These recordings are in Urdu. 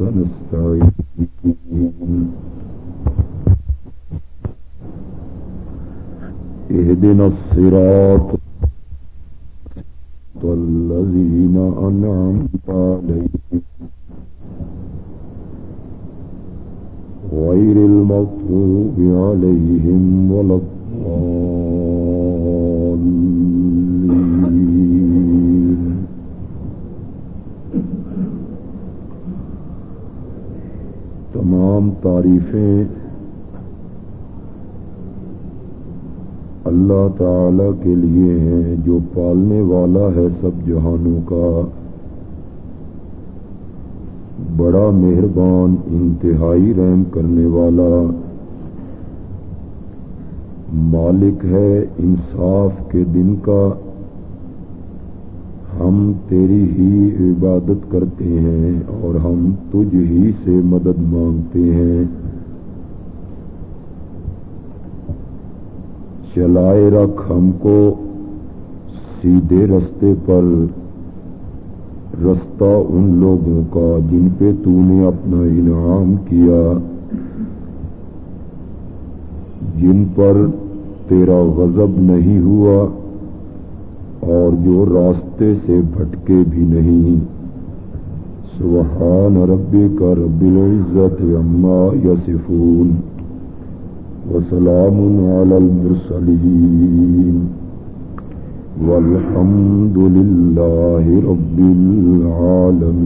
وإياك نستعين اهدنا الصراط الذين أنعمت عليهم غير المطلوب عليهم ولا الضالين. تعریفیں۔ اللہ تعالی کے لیے ہیں، جو پالنے والا ہے سب جہانوں کا۔ بڑا مہربان، انتہائی رحم کرنے والا۔ مالک ہے، انصاف کے دن کا۔ ہم تیری ہی عبادت کرتے ہیں اور ہم تجھ ہی سے مدد مانگتے ہیں۔ چلائے رکھ ہم کو سیدھے رستے پر، رستہ ان لوگوں کا جن پہ تو نے اپنا انعام کیا، جن پر تیرا غضب نہیں ہوا۔ اور جو راستے سے بھٹکے بھی نہیں۔ سبحان ربی کا رب العزت عما یسفون وسلام على المرسلين والحمد لله رب العالمين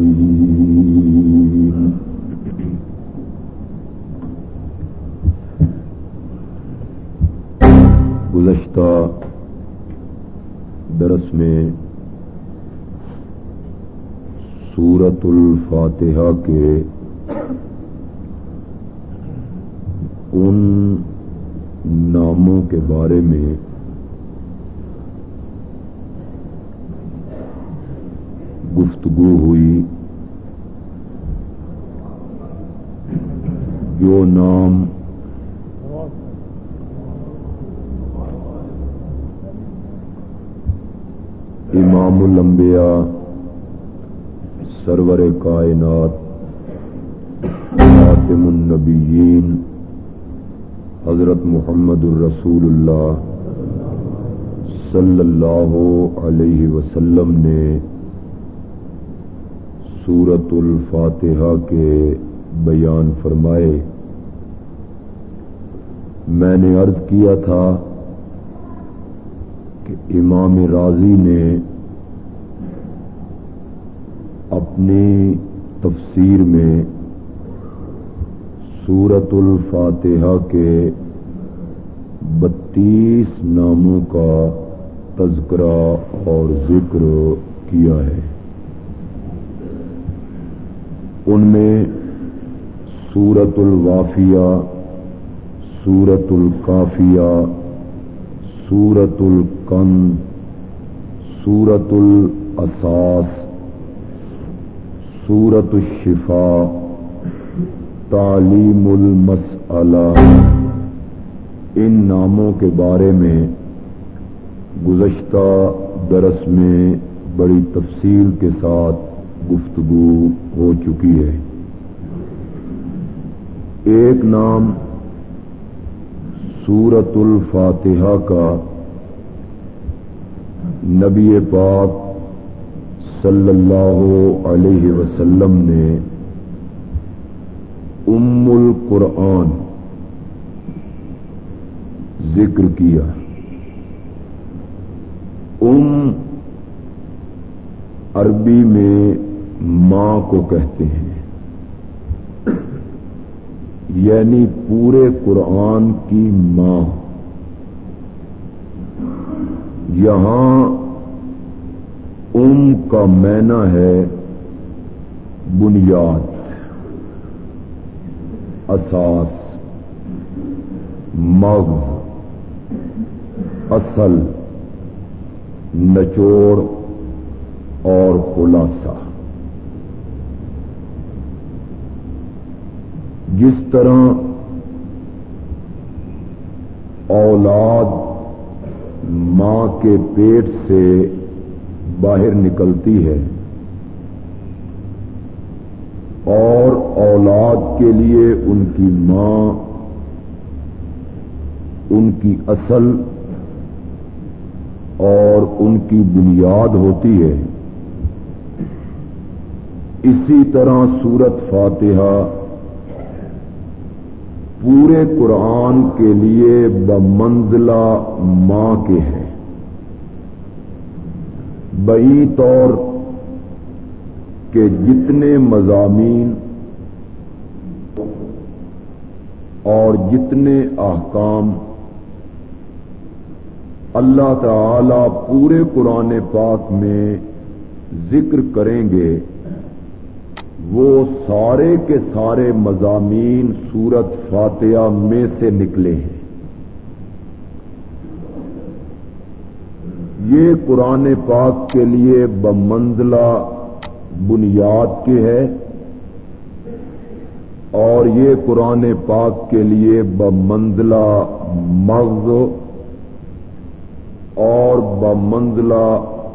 گزشتہ درس میں سورت الفاتحہ کے ان ناموں کے بارے میں گفتگو ہوئی جو نام امام الانبیاء، سرور کائنات، خاتم النبیین، حضرت محمد الرسول اللہ صلی اللہ علیہ وسلم نے سورت الفاتحہ کے بیان فرمائے۔ میں نے عرض کیا تھا امام راضی نے اپنی تفسیر میں سورت الفاتحہ کے بتیس ناموں کا تذکرہ اور ذکر کیا ہے۔ ان میں سورت الوافیہ سورت القافیہ سورت القند سورت الاساس سورت الشفا تعلیم المسئلہ ان ناموں کے بارے میں گزشتہ درس میں بڑی تفصیل کے ساتھ گفتگو ہو چکی ہے۔ ایک نام سورت الفاتحہ کا نبی پاک صلی اللہ علیہ وسلم نے ام القرآن ذکر کیا۔ ام عربی میں ماں کو کہتے ہیں۔ یعنی پورے قرآن کی ماں۔ یہاں ام کا مینا ہے بنیاد، اساس، مغز، اصل، نچوڑ اور خلاصہ۔ جس طرح اولاد ماں کے پیٹ سے باہر نکلتی ہے اور اولاد کے لیے ان کی ماں ان کی اصل اور ان کی بنیاد ہوتی ہے۔ اسی طرح سورت فاتحہ پورے قرآن کے لیے بمنزلہ ماں کے ہے بئی طور کہ جتنے مضامین اور جتنے احکام اللہ تعالی پورے قرآن پاک میں ذکر کریں گے وہ سارے کے سارے مضامین سورت فاتحہ میں سے نکلے ہیں۔ یہ قرآن پاک کے لیے بمنزلہ بنیاد کے ہے اور یہ قرآن پاک کے لیے بمنزلہ مغز اور بمنزلہ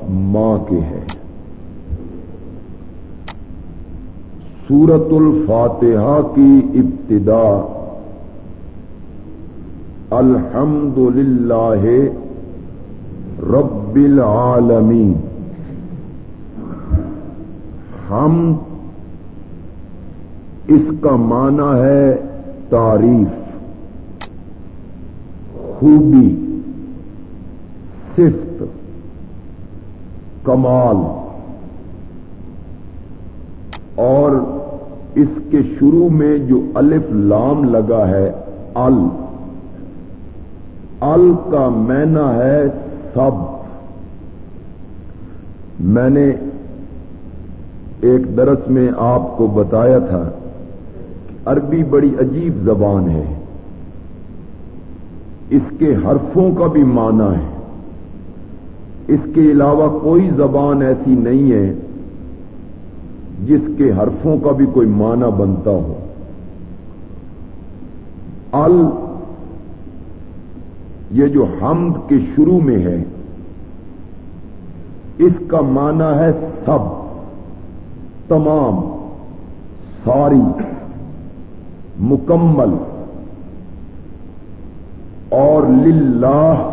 ماں کے ہے۔ سورت الفاتحہ کی ابتدا۔ الحمد للہ رب العالمین۔ ہم اس کا معنی ہے تعریف، خوبی، صفت، کمال۔ اور اس کے شروع میں جو الف لام لگا ہے، ال۔ ال کا مینا ہے سب۔ میں نے ایک درس میں آپ کو بتایا تھا کہ عربی بڑی عجیب زبان ہے۔ اس کے حرفوں کا بھی معنی ہے۔ اس کے علاوہ کوئی زبان ایسی نہیں ہے جس کے حرفوں کا بھی کوئی معنی بنتا ہو۔ ال یہ جو حمد کے شروع میں ہے، اس کا معنی ہے سب، تمام، ساری، مکمل۔ اور للہ،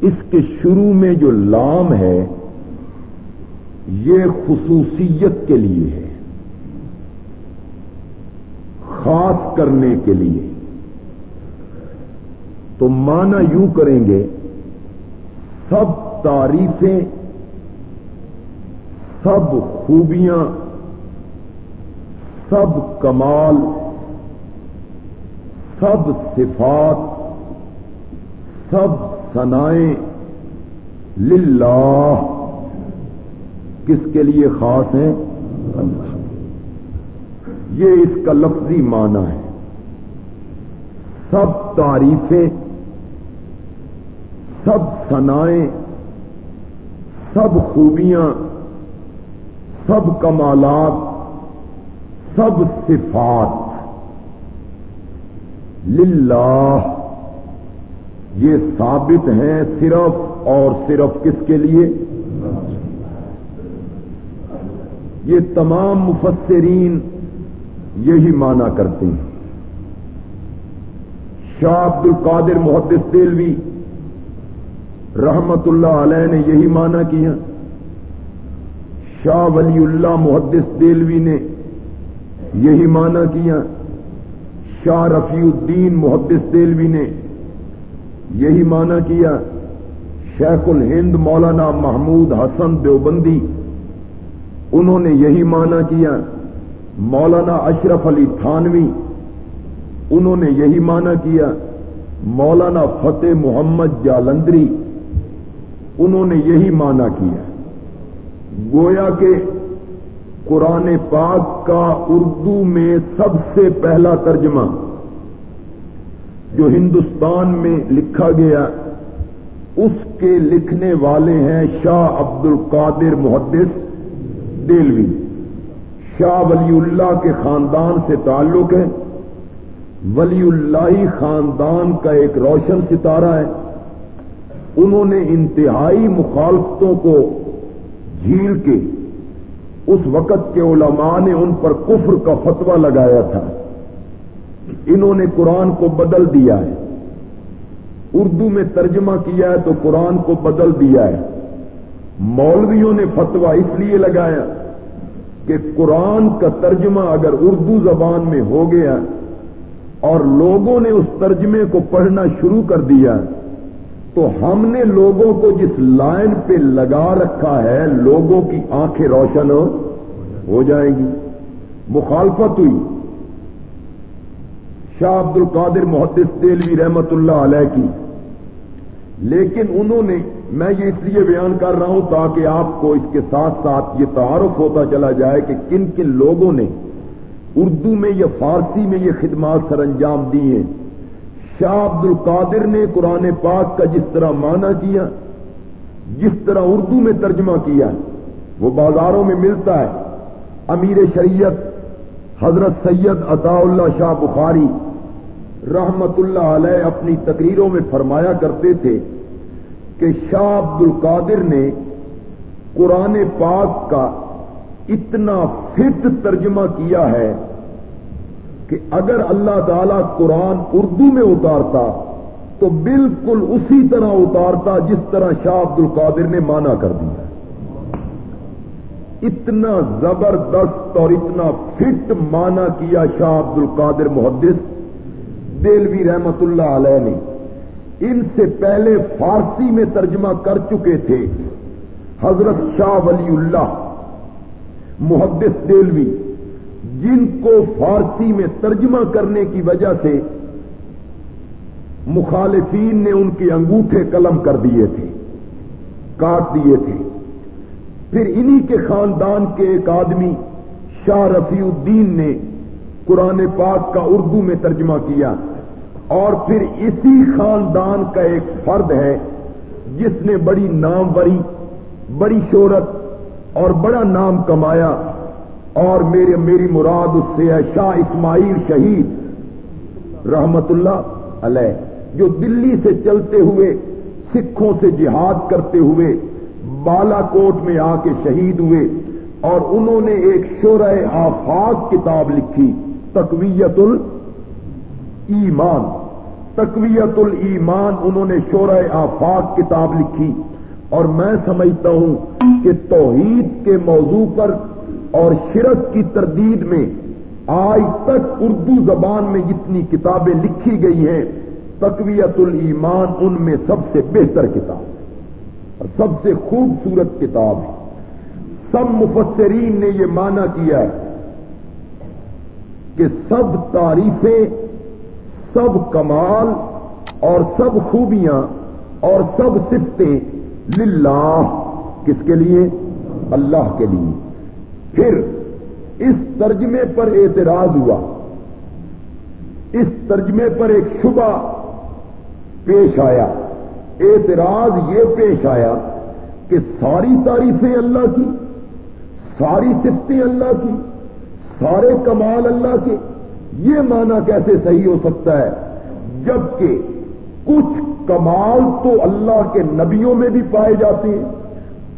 اس کے شروع میں جو لام ہے یہ خصوصیت کے لیے ہے۔ خاص کرنے کے لیے۔ تو مانا یوں کریں گے، سب تعریفیں، سب خوبیاں، سب کمال، سب صفات، سب سنائیں للہ۔ کس کے لیے خاص ہیں؟ اللہ یہ اس کا لفظی معنی ہے۔ سب تعریفیں، سب سنائیں سب خوبیاں، سب کمالات، سب صفات۔ للہ، یہ ثابت ہیں صرف اور صرف کس کے لیے؟ یہ تمام مفسرین یہی مانا کرتے ہیں۔ شاہ عبد القادر محدث دلوی رحمت اللہ علیہ نے یہی مانا کیا۔ شاہ ولی اللہ محدث دلوی نے یہی مانا کیا۔ شاہ رفیع الدین محدث دلوی نے یہی مانا کیا۔ شیخ الہند مولانا محمود حسن دیوبندی انہوں نے یہی مانا کیا، مولانا اشرف علی تھانوی، انہوں نے یہی مانا کیا، مولانا فتح محمد جالندری، انہوں نے یہی مانا کیا۔ گویا کہ قرآن پاک کا اردو میں سب سے پہلا ترجمہ، جو ہندوستان میں لکھا گیا، اس کے لکھنے والے ہیں شاہ عبد القادر محدث دلوی۔ شاہ ولی اللہ کے خاندان سے تعلق ہے۔ ولی اللہ خاندان کا ایک روشن ستارہ ہے۔ انہوں نے انتہائی مخالفتوں کو جھیل کے اس وقت کے علماء نے ان پر کفر کا فتویٰ لگایا تھا۔ انہوں نے قرآن کو بدل دیا ہے۔ اردو میں ترجمہ کیا ہے تو قرآن کو بدل دیا ہے۔ مولویوں نے فتویٰ اس لیے لگایا کہ قرآن کا ترجمہ اگر اردو زبان میں ہو گیا اور لوگوں نے اس ترجمے کو پڑھنا شروع کر دیا تو ہم نے لوگوں کو جس لائن پہ لگا رکھا ہے لوگوں کی آنکھیں روشن ہو جائیں گی۔ مخالفت ہوئی۔ شاہ عبد القادر محدث تیلوی رحمت اللہ علیہ کی۔ لیکن انہوں نے میں یہ اس لیے بیان کر رہا ہوں تاکہ آپ کو اس کے ساتھ ساتھ یہ تعارف ہوتا چلا جائے کہ کن کن لوگوں نے اردو میں یا فارسی میں یہ خدمات سر انجام دی ہیں۔ شاہ عبد القادر نے قرآن پاک کا جس طرح معنی کیا، جس طرح اردو میں ترجمہ کیا، وہ بازاروں میں ملتا ہے۔ امیر شریعت حضرت سید عطا اللہ شاہ بخاری رحمت اللہ علیہ اپنی تقریروں میں فرمایا کرتے تھے کہ شاہ عبد القادر نے قرآن پاک کا اتنا فٹ ترجمہ کیا ہے کہ اگر اللہ تعالی قرآن اردو میں اتارتا تو بالکل اسی طرح اتارتا جس طرح شاہ عبد القادر نے مانا کر دیا اتنا زبردست اور اتنا فٹ مانا کیا شاہ عبد القادر محدث دلوی رحمت اللہ علیہ نے۔ ان سے پہلے فارسی میں ترجمہ کر چکے تھے۔ حضرت شاہ ولی اللہ، محدث دلوی، جن کو فارسی میں ترجمہ کرنے کی وجہ سے مخالفین نے ان کے انگوٹھے قلم کر دیے تھے، کاٹ دیے تھے۔ پھر انہی کے خاندان کے ایک آدمی شاہ رفیع الدین نے قرآن پاک کا اردو میں ترجمہ کیا۔ اور پھر اسی خاندان کا ایک فرد ہے جس نے بڑی ناموری، بڑی شہرت اور بڑا نام کمایا اور میرے میری مراد اس سے ہے شاہ اسماعیل شہید رحمت اللہ علیہ، جو دلی سے چلتے ہوئے، سکھوں سے جہاد کرتے ہوئے بالا کوٹ میں آ کے شہید ہوئے اور انہوں نے ایک شورہ آفاق کتاب لکھی تقویت ال ایمان تقویت الایمان، انہوں نے شورہ آفاق کتاب لکھی۔ اور میں سمجھتا ہوں کہ توحید کے موضوع پر اور شرک کی تردید میں آج تک اردو زبان میں جتنی کتابیں لکھی گئی ہیں، تقویت الایمان ان میں سب سے بہتر کتاب ہے۔ اور سب سے خوبصورت کتاب ہے۔ سب مفسرین نے یہ مانا کیا ہے کہ سب تعریفیں سب کمال اور سب خوبیاں اور سب صفتیں للہ کس کے لیے؟ اللہ کے لیے۔ پھر اس ترجمے پر اعتراض ہوا۔ اس ترجمے پر ایک شبہ پیش آیا۔ اعتراض یہ پیش آیا کہ ساری تعریفیں اللہ کی، ساری صفتیں اللہ کی، سارے کمال اللہ کے۔ یہ معنی کیسے صحیح ہو سکتا ہے؟ جبکہ کچھ کمال تو اللہ کے نبیوں میں بھی پائے جاتے ہیں،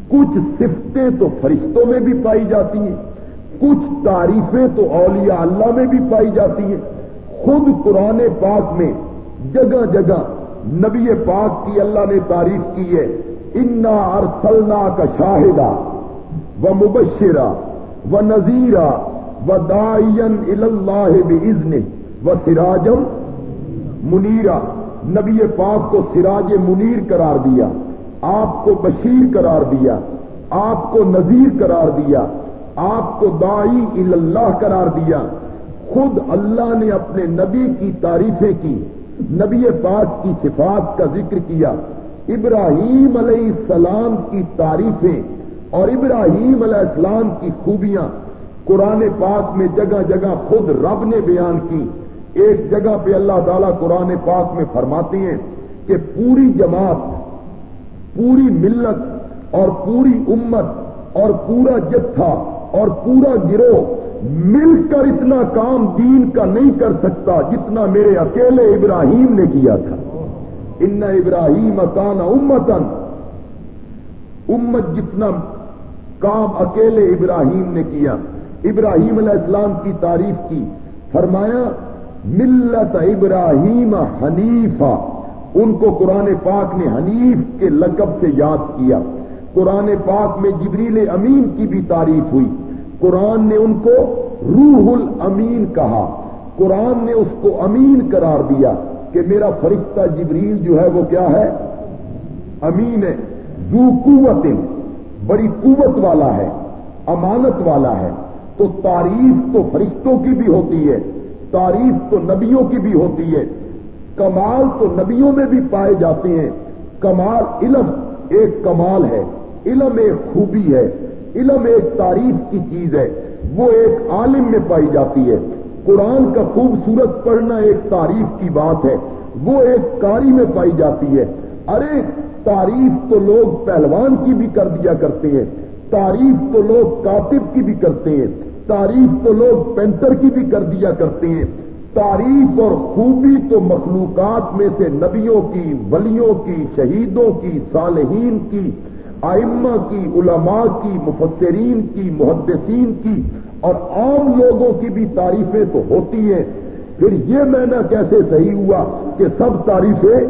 کچھ صفتیں تو فرشتوں میں بھی پائی جاتی ہیں، کچھ تعریفیں تو اولیاء اللہ میں بھی پائی جاتی ہیں۔ خود قرآن پاک میں جگہ جگہ نبی پاک کی اللہ نے تعریف کی ہے، انا ارسلنا کا شاہدہ و مبشرہ و نذیرہ و دائین اللہ بزن و سراجم منیرا۔ نبی پاک کو سراج منیر قرار دیا، آپ کو بشیر قرار دیا، آپ کو نذیر قرار دیا، آپ کو دائی اللہ قرار دیا۔ خود اللہ نے اپنے نبی کی تعریفیں کی، نبی پاک کی صفات کا ذکر کیا۔ ابراہیم علیہ السلام کی تعریفیں اور ابراہیم علیہ السلام کی خوبیاں قرآن پاک میں جگہ جگہ خود رب نے بیان کی۔ ایک جگہ پہ اللہ تعالیٰ قرآن پاک میں فرماتی ہیں کہ پوری جماعت، پوری ملت اور پوری امت اور پورا جتھا اور پورا گروہ مل کر اتنا کام دین کا نہیں کر سکتا جتنا میرے اکیلے ابراہیم نے کیا تھا۔ ان ابراہیم اکان امتن۔ امت جتنا کام اکیلے ابراہیم نے کیا۔ ابراہیم علیہ السلام کی تعریف کی، فرمایا، ملت ابراہیم حنیفہ۔ ان کو قرآن پاک نے حنیف کے لقب سے یاد کیا۔ قرآن پاک میں جبریل امین کی بھی تعریف ہوئی۔ قرآن نے ان کو روح الامین کہا۔ قرآن نے اس کو امین قرار دیا کہ میرا فرشتہ جبریل جو ہے وہ کیا ہے؟ امین ہے۔ زو قوت، بڑی قوت والا ہے، امانت والا ہے۔ تو تعریف تو فرشتوں کی بھی ہوتی ہے، تعریف تو نبیوں کی بھی ہوتی ہے۔ کمال تو نبیوں میں بھی پائے جاتے ہیں۔ کمال علم ایک کمال ہے، علم ایک خوبی ہے، علم ایک تعریف کی چیز ہے۔ وہ ایک عالم میں پائی جاتی ہے۔ قرآن کا خوبصورت پڑھنا ایک تعریف کی بات ہے، وہ ایک کاری میں پائی جاتی ہے۔ ارے، تعریف تو لوگ پہلوان کی بھی کر دیا کرتے ہیں، تعریف تو لوگ کاتب کی بھی کرتے ہیں۔ تعریف تو لوگ پینٹر کی بھی کر دیا کرتے ہیں۔ تعریف اور خوبی تو مخلوقات میں سے نبیوں کی، ولیوں کی، شہیدوں کی، صالحین کی آئمہ کی، علماء کی، مفسرین کی، محدثین کی اور عام لوگوں کی بھی تعریفیں تو ہوتی ہیں۔ پھر یہ میں کیسے صحیح ہوا کہ سب تعریفیں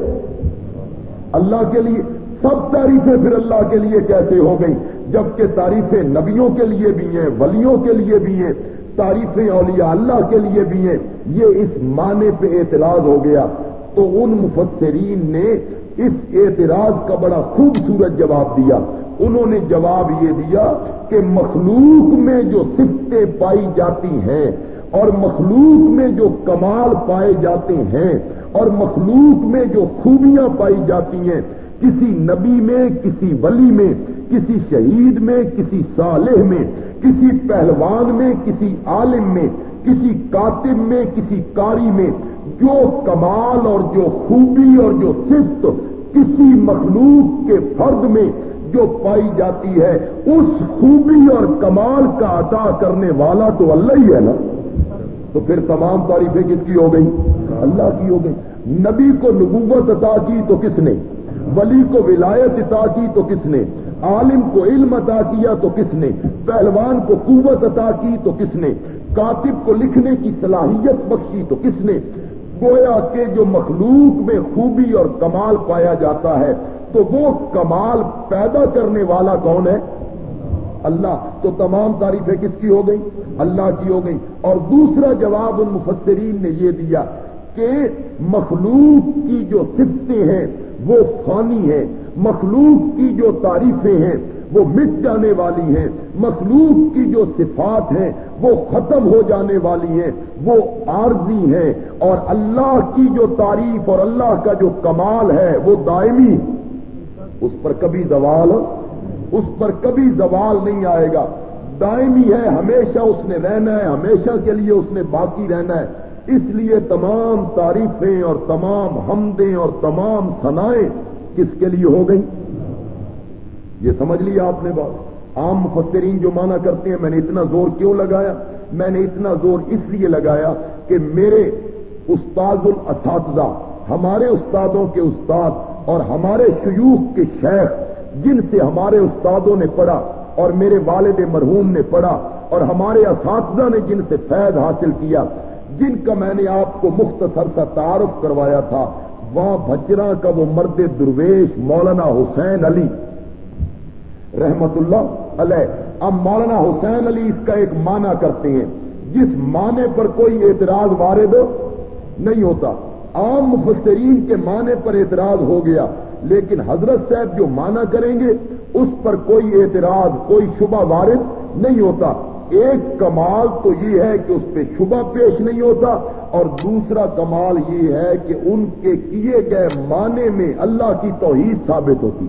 اللہ کے لیے، سب تعریفیں پھر اللہ کے لیے کیسے ہو گئی جبکہ تعریفیں نبیوں کے لیے بھی ہیں، ولیوں کے لیے بھی ہیں، تعریفیں اولیاء اللہ کے لیے بھی ہیں، یہ اس معنی پہ اعتراض ہو گیا۔ تو ان مفسرین نے اس اعتراض کا بڑا خوبصورت جواب دیا۔ انہوں نے جواب یہ دیا کہ مخلوق میں جو سفتیں پائی جاتی ہیں اور مخلوق میں جو کمال پائے جاتے ہیں اور مخلوق میں جو خوبیاں پائی جاتی ہیں کسی نبی میں، کسی ولی میں، کسی شہید میں، کسی صالح میں، کسی پہلوان میں، کسی عالم میں، کسی کاتب میں، کسی کاری میں، جو کمال اور جو خوبی اور جو صفت کسی مخلوق کے فرد میں جو پائی جاتی ہے، اس خوبی اور کمال کا عطا کرنے والا تو اللہ ہی ہے نا؟ تو پھر تمام تعریفیں کس کی ہو گئی اللہ کی ہو گئی نبی کو نبوت عطا کی تو کس نے؟ ولی کو ولایت عطا کی تو کس نے؟ عالم کو علم عطا کیا تو کس نے؟ پہلوان کو قوت عطا کی تو کس نے؟ کاتب کو لکھنے کی صلاحیت بخشی تو کس نے؟ گویا کہ جو مخلوق میں خوبی اور کمال پایا جاتا ہے، تو وہ کمال پیدا کرنے والا کون ہے؟ اللہ۔ تو تمام تعریفیں کس کی ہو گئی اللہ کی ہو گئی اور دوسرا جواب ان مفسرین نے یہ دیا کہ مخلوق کی جو سفتیں ہیں وہ فانی ہے مخلوق کی جو تعریفیں ہیں وہ مٹ جانے والی ہیں، مخلوق کی جو صفات ہیں وہ ختم ہو جانے والی ہیں، وہ عارضی ہیں اور اللہ کی جو تعریف اور اللہ کا جو کمال ہے وہ دائمی اس پر کبھی زوال، اس پر کبھی زوال نہیں آئے گا۔ دائمی ہے، ہمیشہ اس نے رہنا ہے، ہمیشہ کے لیے اس نے باقی رہنا ہے۔ اس لیے تمام تعریفیں اور تمام حمدیں اور تمام سنائیں کس کے لیے ہو گئی یہ سمجھ لیا آپ نے بات؟ عام مفسرین جو مانا کرتے ہیں، میں نے اتنا زور کیوں لگایا؟ میں نے اتنا زور اس لیے لگایا کہ میرے استاد الاساتذہ، ہمارے استادوں کے استاد اور ہمارے شیوخ کے شیخ، جن سے ہمارے استادوں نے پڑھا اور میرے والد مرحوم نے پڑھا اور ہمارے اساتذہ نے جن سے فیض حاصل کیا جن کا میں نے آپ کو مختصر سا تعارف کروایا تھا، وہاں بچرا کا وہ مرد درویش مولانا حسین علی۔ رحمت اللہ علیہ، اب مولانا حسین علی اس کا ایک معنی کرتے ہیں۔ جس معنی پر کوئی اعتراض وارد نہیں ہوتا۔ عام مفسرین کے معنی پر اعتراض ہو گیا، لیکن حضرت صاحب جو معنی کریں گے، اس پر کوئی اعتراض، کوئی شبہ وارد نہیں ہوتا۔ ایک کمال تو یہ ہے کہ اس پہ شبہ پیش نہیں ہوتا اور دوسرا کمال یہ ہے کہ ان کے کیے گئے معنی میں اللہ کی توحید ثابت ہوتی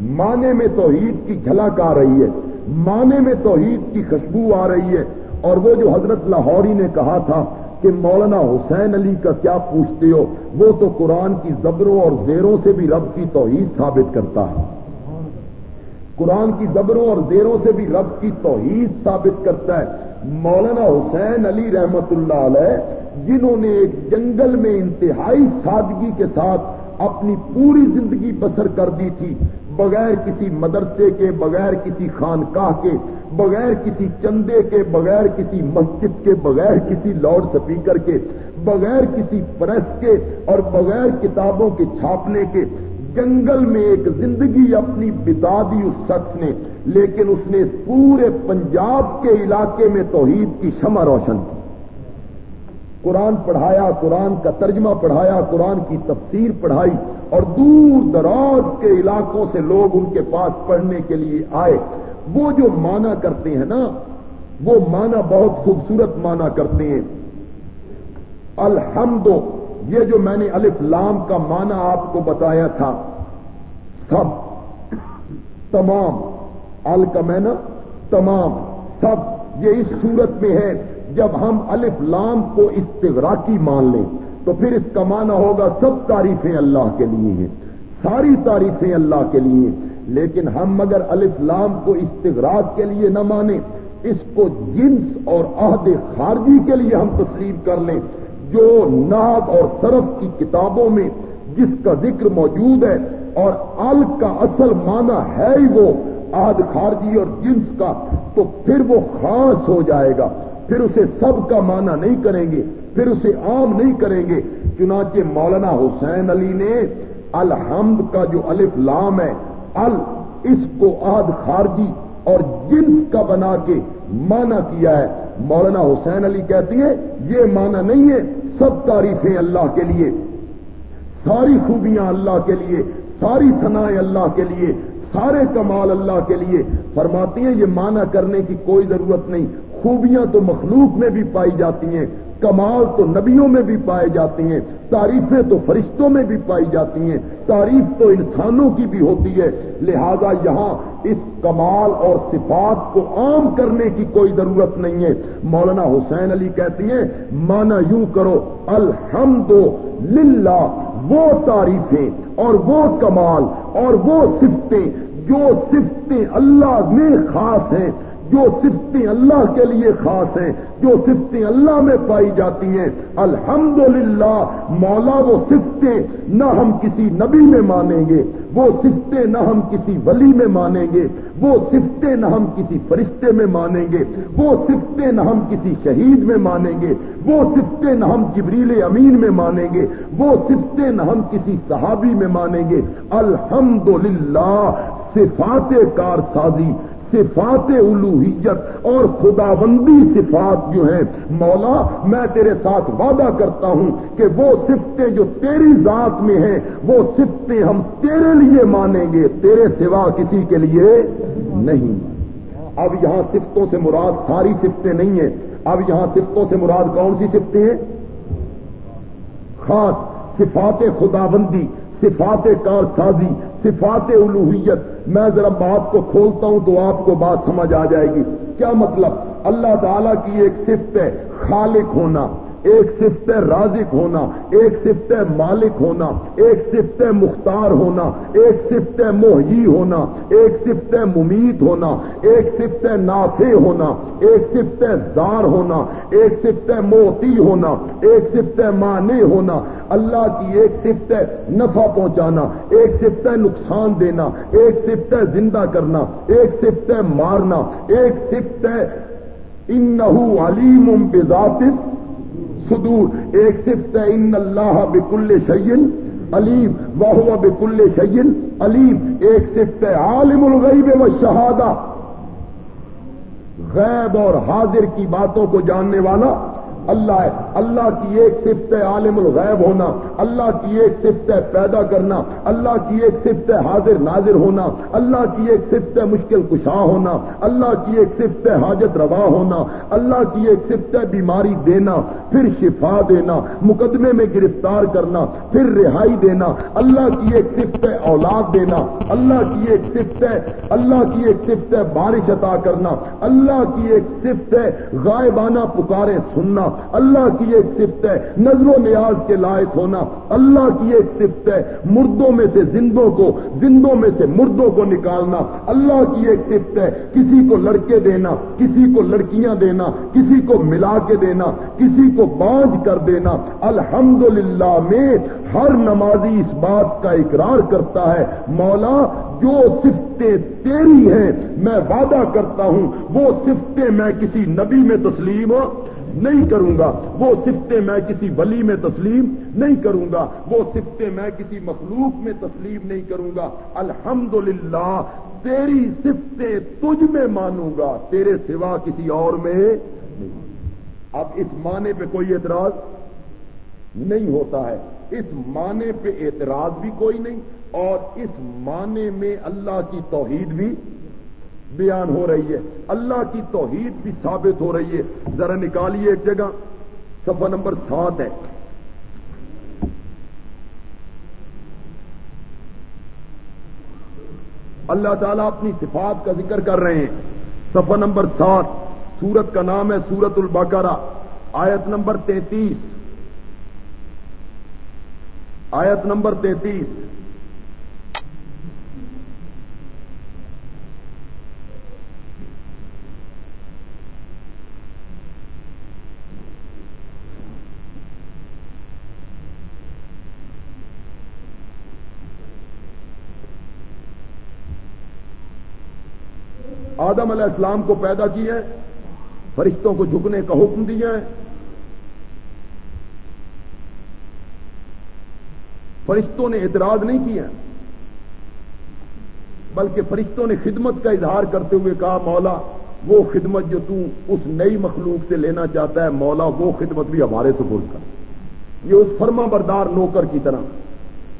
معنی میں توحید کی جھلک آ رہی ہے، معنی میں توحید کی خوشبو آ رہی ہے۔ اور وہ جو حضرت لاہوری نے کہا تھا کہ مولانا حسین علی کا کیا پوچھتے ہو، وہ تو قرآن کی زبروں اور زیروں سے بھی رب کی توحید ثابت کرتا ہے۔ قرآن کی زبروں اور زیروں سے بھی رب کی توحید ثابت کرتا ہے۔ مولانا حسین علی رحمت اللہ علیہ، جنہوں نے ایک جنگل میں انتہائی سادگی کے ساتھ اپنی پوری زندگی بسر کر دی تھی، بغیر کسی مدرسے کے، بغیر کسی خانقاہ کے، بغیر کسی چندے کے، بغیر کسی مسجد کے، بغیر کسی لاؤڈ سپیکر کے، بغیر کسی پریس کے اور بغیر کتابوں کے چھاپنے کے۔ جنگل میں ایک زندگی اپنی بتا دی اس شخص نے، لیکن اس نے پورے پنجاب کے علاقے میں توحید کی شمع روشن کی۔ قرآن پڑھایا، قرآن کا ترجمہ پڑھایا، قرآن کی تفسیر پڑھائی، اور دور دراز کے علاقوں سے لوگ ان کے پاس پڑھنے کے لیے آئے۔ وہ جو مانا کرتے ہیں نا، وہ مانا بہت خوبصورت مانا کرتے ہیں۔ الحمد، یہ جو میں نے الف لام کا مانا آپ کو بتایا تھا سب، تمام ال کا مینا تمام، سب، یہ اس صورت میں ہے، جب ہم الف لام کو استغراقی مان لیں، تو پھر اس کا معنی ہوگا سب تعریفیں اللہ کے لیے ہیں، ساری تعریفیں اللہ کے لیے لیکن ہم اگر الف لام کو استغراق کے لیے نہ مانیں، اس کو جنس اور عہد خارجی کے لیے ہم تسلیم کر لیں، جو ناب اور صرف کی کتابوں میں جس کا ذکر موجود ہے اور ال کا اصل معنی ہے ہی وہ عہد خارجی اور جنس کا، تو پھر وہ خاص ہو جائے گا۔ پھر اسے سب کا معنی نہیں کریں گے، پھر اسے عام نہیں کریں گے۔ چنانچہ مولانا حسین علی نے الحمد کا جو الف لام ہے، ال اس کو آد خارجی اور جنس کا بنا کے مانا کیا ہے۔ مولانا حسین علی کہتی ہے یہ مانا نہیں ہے، سب تعریفیں اللہ کے لیے، ساری خوبیاں اللہ کے لیے ساری ثنائیں اللہ کے لیے، سارے کمال اللہ کے لیے۔ فرماتی ہیں، یہ مانا کرنے کی کوئی ضرورت نہیں۔ خوبیاں تو مخلوق میں بھی پائی جاتی ہیں، کمال تو نبیوں میں بھی پائے جاتے ہیں، تعریفیں تو فرشتوں میں بھی پائی جاتی ہیں۔ تعریف تو انسانوں کی بھی ہوتی ہے۔ لہذا یہاں اس کمال اور صفات کو عام کرنے کی کوئی ضرورت نہیں ہے۔ مولانا حسین علی کہتی ہیں، مانا یوں کرو الحمد للہ، وہ تعریفیں۔ اور وہ کمال اور وہ صفتیں جو صفتیں اللہ میں خاص ہیں، جو صفتیں اللہ کے لیے خاص ہیں، جو صفتیں اللہ میں پائی جاتی ہیں۔ الحمدللہ، مولا وہ صفتیں نہ ہم کسی نبی میں مانیں گے۔ وہ سفتے نہ ہم کسی ولی میں مانیں گے، وہ سفتے نہ ہم کسی فرشتے میں مانیں گے، وہ سفتے نہ ہم کسی شہید میں مانیں گے، وہ سفتے نہ ہم جبریل امین میں مانیں گے، وہ سفتے نہ ہم کسی صحابی میں مانیں گے۔ الحمدللہ، صفات کار سازی صفات الوحیت اور خداوندی صفات جو ہیں، مولا، میں تیرے ساتھ وعدہ کرتا ہوں کہ وہ صفتیں جو تیری ذات میں ہیں، وہ صفتیں ہم تیرے لیے مانیں گے، تیرے سوا کسی کے لیے نہیں۔ اب یہاں صفتوں سے مراد ساری صفتیں نہیں ہیں۔ اب یہاں صفتوں سے مراد کون سی صفتیں ہیں؟ خاص صفات خداوندی۔ صفات کار سازی، صفات الوحیت میں ذرا بات کو کھولتا ہوں تو آپ کو بات سمجھ آ جائے گی۔ کیا مطلب؟ اللہ تعالیٰ کی ایک صفت ہے خالق ہونا۔ ایک صفت رازق ہونا ایک صفت مالک ہونا ایک صفت مختار ہونا ایک صفت محی ہونا ایک صفت ممیت ہونا ایک صفت نافع ہونا ایک صفت زار ہونا ایک صفت موتی ہونا ایک صفت مانے ہونا اللہ کی ایک صفت نفع پہنچانا ایک صفت نقصان دینا ایک صفت زندہ کرنا ایک صفت مارنا ایک صفت انہو علیم بذات صدور، ایک صفت ہے، ان اللہ بکل شعیل علیم وہ بکل شعیل علیم۔ ایک صفت ہے، عالم الغیب و شہادہ غیب اور حاضر کی باتوں کو جاننے والا اللہ ہے اللہ کی ایک صفت عالم الغیب ہونا اللہ کی ایک صفت پیدا کرنا اللہ کی ایک صفت حاضر ناظر ہونا اللہ کی ایک صفت مشکل کشا ہونا اللہ کی ایک صفت حاجت روا ہونا اللہ کی ایک صفت بیماری دینا پھر شفا دینا مقدمے میں گرفتار کرنا پھر رہائی دینا اللہ کی ایک صفت اولاد دینا اللہ کی ایک صفت اللہ کی ایک صفت بارش عطا کرنا اللہ کی ایک صفت غائبانہ پکارے سننا اللہ کی ایک صفت ہے، نظر و نیاز کے لائق ہونا۔ اللہ کی ایک صفت ہے، مردوں میں سے زندوں کو، زندوں میں سے مردوں کو نکالنا۔ اللہ کی ایک صفت ہے، کسی کو لڑکے دینا، کسی کو لڑکیاں دینا، کسی کو ملا کے دینا، کسی کو بانج کر دینا۔ الحمدللہ میں ہر نمازی اس بات کا اقرار کرتا ہے، مولا جو صفتیں تیری ہیں، میں وعدہ کرتا ہوں، وہ صفتیں میں کسی نبی میں تسلیم ہوں۔ نہیں کروں گا۔ وہ صفتیں میں کسی ولی میں تسلیم نہیں کروں گا۔ وہ صفتیں میں کسی مخلوق میں تسلیم نہیں کروں گا۔ الحمدللہ، تیری صفتیں تجھ میں مانوں گا۔ تیرے سوا کسی اور میں نہیں۔ اب اس معنی پہ کوئی اعتراض نہیں ہوتا ہے۔ اس معنی پہ اعتراض بھی کوئی نہیں اور اس معنی میں اللہ کی توحید بھی بیان ہو رہی ہے۔ اللہ کی توحید بھی ثابت ہو رہی ہے۔ ذرا نکالیے ایک جگہ۔ صفحہ نمبر سات ہے۔ اللہ تعالیٰ اپنی صفات کا ذکر کر رہے ہیں۔ صفحہ نمبر سات۔ سورت کا نام ہے سورت البقرہ۔ آیت نمبر تینتیس۔ آیت نمبر تینتیس۔ آدم علیہ السلام کو پیدا کیا ہے فرشتوں کو جھکنے کا حکم دیا ہے فرشتوں نے اعتراض نہیں کیا بلکہ فرشتوں نے خدمت کا اظہار کرتے ہوئے کہا، مولا، وہ خدمت جو تو اس نئی مخلوق سے لینا چاہتا ہے، مولا، وہ خدمت بھی ہمارے سپورٹ کر۔ یہ اس فرما بردار نوکر کی طرح،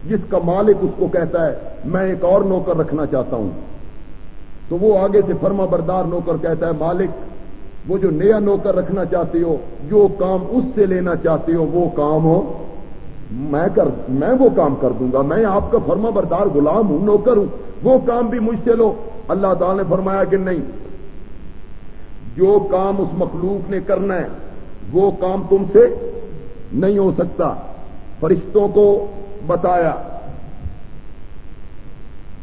جس کا مالک اس کو کہتا ہے، میں ایک اور نوکر رکھنا چاہتا ہوں۔ تو وہ آگے سے فرما بردار نوکر کہتا ہے، مالک، وہ جو نیا نوکر رکھنا چاہتے ہو، جو کام اس سے لینا چاہتے ہو، وہ کام ہو۔ میں کر، میں وہ کام کر دوں گا۔ میں آپ کا فرما بردار غلام ہوں، نوکر ہوں۔ وہ کام بھی مجھ سے لو۔ اللہ تعالی نے فرمایا کہ نہیں، جو کام اس مخلوق نے کرنا ہے، وہ کام تم سے نہیں ہو سکتا۔ فرشتوں کو بتایا،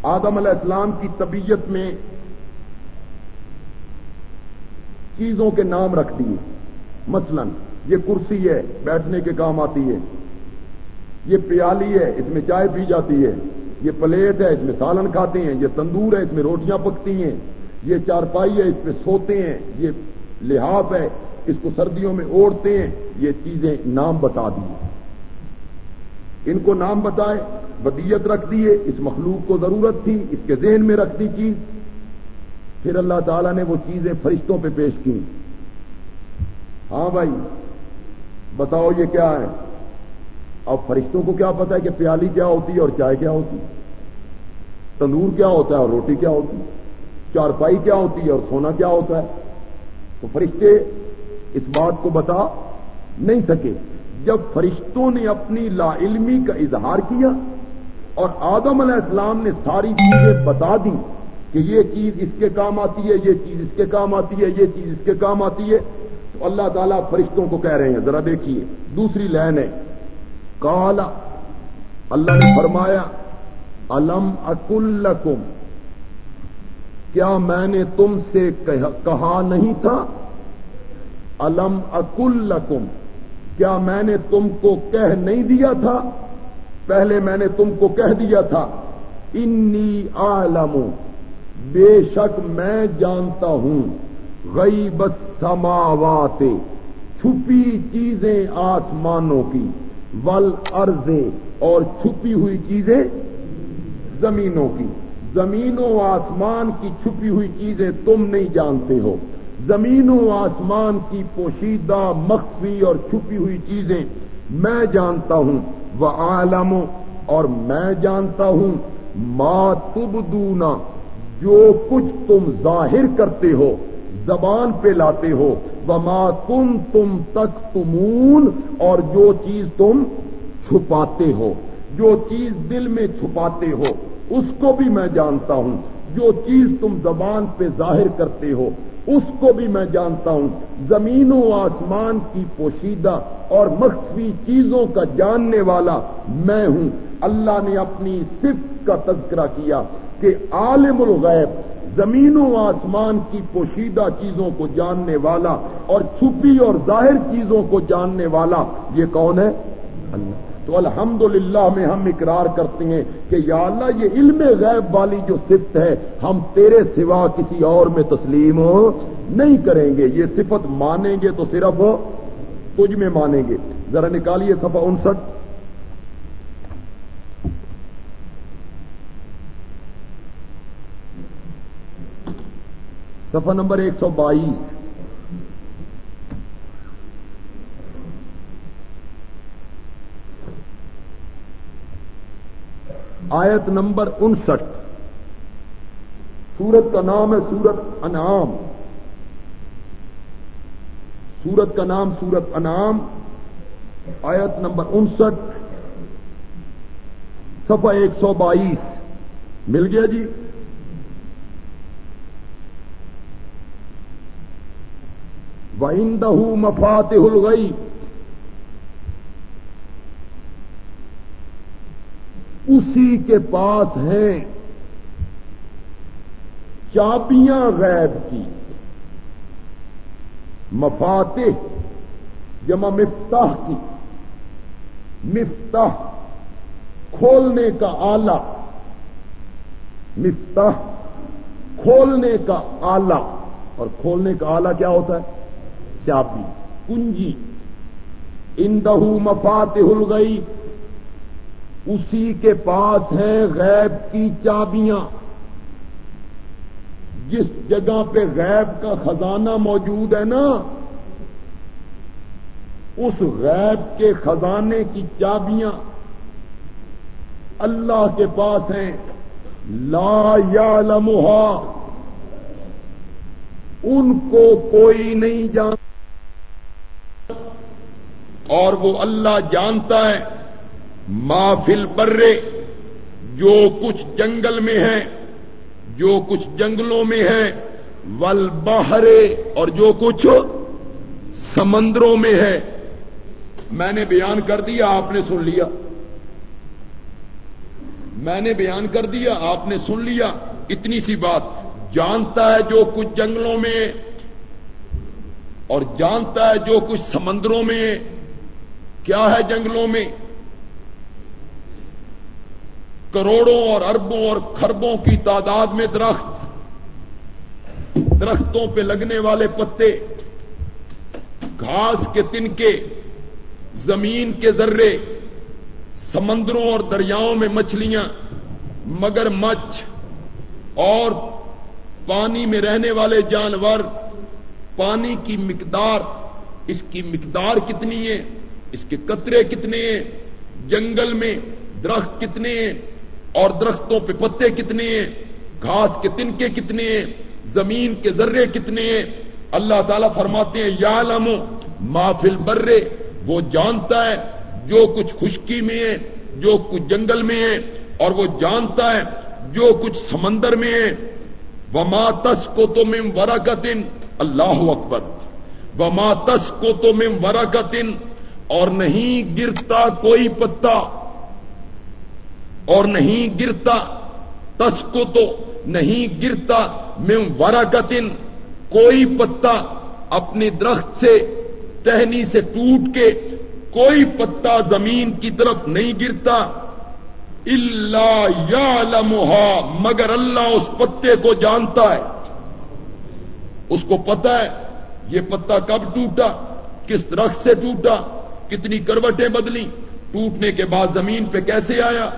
آدم علیہ السلام کی طبیعت میں چیزوں کے نام رکھ دیے۔ مثلا، یہ کرسی ہے، بیٹھنے کے کام آتی ہے۔ یہ پیالی ہے، اس میں چائے پی جاتی ہے۔ یہ پلیٹ ہے، اس میں سالن کھاتے ہیں۔ یہ تندور ہے، اس میں روٹیاں پکتی ہیں۔ یہ چارپائی ہے، اس پہ سوتے ہیں۔ یہ لحاف ہے، اس کو سردیوں میں اوڑھتے ہیں۔ یہ چیزیں نام بتا دیے۔ ان کو نام بتائے بدیت رکھ دیے۔ اس مخلوق کو ضرورت تھی، اس کے ذہن میں رکھ دی چیز۔ پھر اللہ تعالیٰ نے وہ چیزیں فرشتوں پہ پیش کی ہاں بھائی، بتاؤ یہ کیا ہے؟ اب فرشتوں کو کیا پتا ہے کہ پیالی کیا ہوتی ہے اور چائے کیا ہوتی ہے؟ تندور کیا ہوتا ہے اور روٹی کیا ہوتی ہے؟ چارپائی کیا ہوتی ہے اور سونا کیا ہوتا ہے؟ تو فرشتے اس بات کو بتا نہیں سکے۔ جب فرشتوں نے اپنی لا علمی کا اظہار کیا اور آدم علیہ السلام نے ساری چیزیں بتا دی کہ یہ چیز اس کے کام آتی ہے، یہ چیز اس کے کام آتی ہے، یہ چیز اس کے کام آتی ہے۔ تو اللہ تعالیٰ فرشتوں کو کہہ رہے ہیں، ذرا دیکھیے۔ دوسری لائن ہے۔ کالا اللہ نے فرمایا، الم اکلکم کیا میں نے تم سے کہا نہیں تھا؟ الم اکلکم کیا میں نے تم کو کہہ نہیں دیا تھا؟ پہلے میں نے تم کو کہہ دیا تھا، انی عالم بے شک میں جانتا ہوں غیب السماوات چھپی چیزیں آسمانوں کی، ول ارضیں اور چھپی ہوئی چیزیں زمینوں کی۔ زمین و آسمان کی چھپی ہوئی چیزیں تم نہیں جانتے ہو۔ زمین و آسمان کی پوشیدہ، مخفی اور چھپی ہوئی چیزیں میں جانتا ہوں۔ وہ عالم اور میں جانتا ہوں۔ ما تبدونا جو کچھ تم ظاہر کرتے ہو، زبان پہ لاتے ہو، وما تم تم تک تمون اور جو چیز تم چھپاتے ہو، جو چیز دل میں چھپاتے ہو، اس کو بھی میں جانتا ہوں۔ جو چیز تم زبان پہ ظاہر کرتے ہو اس کو بھی میں جانتا ہوں. زمین و آسمان کی پوشیدہ اور مخفی چیزوں کا جاننے والا میں ہوں. اللہ نے اپنی صفت کا تذکرہ کیا کہ عالم الغیب زمین و آسمان کی پوشیدہ چیزوں کو جاننے والا اور چھپی اور ظاہر چیزوں کو جاننے والا یہ کون ہے؟ اللہ. تو الحمدللہ میں ہم اقرار کرتے ہیں کہ یا اللہ یہ علم غیب والی جو صفت ہے، ہم تیرے سوا کسی اور میں تسلیم نہیں کریں گے۔ یہ صفت مانیں گے تو صرف تجھ میں مانیں گے۔ ذرا نکالیے صفحہ انسٹھ۔ صفحہ نمبر ایک سو بائیس۔ آیت نمبر انسٹھ۔ سورت کا نام ہے سورت انعام۔ سورت کا نام سورت انعام۔ آیت نمبر انسٹھ۔ صفحہ ایک سو بائیس۔ مل گیا جی؟ وَإِنْدَهُ مَفَاتِحُ الْغَيْبِ۔ اسی کے پاس ہیں۔ چابیاں غیب کی۔ مفاتح جمع مفتاح کی۔ مفتاح کھولنے کا آلہ۔ مفتاح کھولنے کا آلہ۔ اور کھولنے کا آلہ کیا ہوتا ہے؟ چابی، کنجی۔ اندہ مفاتح الغیب اسی کے پاس ہیں غیب کی چابیاں۔ جس جگہ پہ غیب کا خزانہ موجود ہے نا، اس غیب کے خزانے کی چابیاں اللہ کے پاس ہیں۔ لا یا ان کو کوئی نہیں جان اور وہ اللہ جانتا ہے۔ مافل برے جو کچھ جنگل میں ہے جو کچھ جنگلوں میں ہے ول بہرے اور جو کچھ سمندروں میں ہے میں نے بیان کر دیا، آپ نے سن لیا۔ میں نے بیان کر دیا، آپ نے سن لیا۔ اتنی سی بات، جانتا ہے جو کچھ جنگلوں میں اور جانتا ہے جو کچھ سمندروں میں کیا ہے جنگلوں میں؟ کروڑوں اور اربوں اور خربوں کی تعداد میں درخت، درختوں پہ لگنے والے پتے، گھاس کے تنکے، زمین کے ذرے، سمندروں اور دریاؤں میں مچھلیاں، مگر مچھ اور پانی میں رہنے والے جانور، پانی کی مقدار، اس کی مقدار کتنی ہے، اس کے قطرے کتنے ہیں، جنگل میں درخت کتنے ہیں اور درختوں پہ پتے کتنے ہیں؟ گھاس کے تنکے کتنے ہیں؟ زمین کے ذرے کتنے ہیں؟ اللہ تعالیٰ فرماتے ہیں، یا لمو مافل برے وہ جانتا ہے جو کچھ خشکی میں ہے، جو کچھ جنگل میں ہے، اور وہ جانتا ہے جو کچھ سمندر میں ہے۔ وما تس کو تو مم ورا کا دن اللہ اکبر۔ وما تس کو تو مم ورا کا دن اور نہیں گرتا کوئی پتا۔ اور نہیں گرتا تس کو تو نہیں گرتا میں ورکتن کوئی پتا اپنی درخت سے، ٹہنی سے ٹوٹ کے، کوئی پتا زمین کی طرف نہیں گرتا۔ اللہ یا لمحا مگر اللہ اس پتے کو جانتا ہے۔ اس کو پتا ہے، یہ پتا کب ٹوٹا، کس درخت سے ٹوٹا، کتنی کروٹیں بدلی ٹوٹنے کے بعد زمین پہ کیسے آیا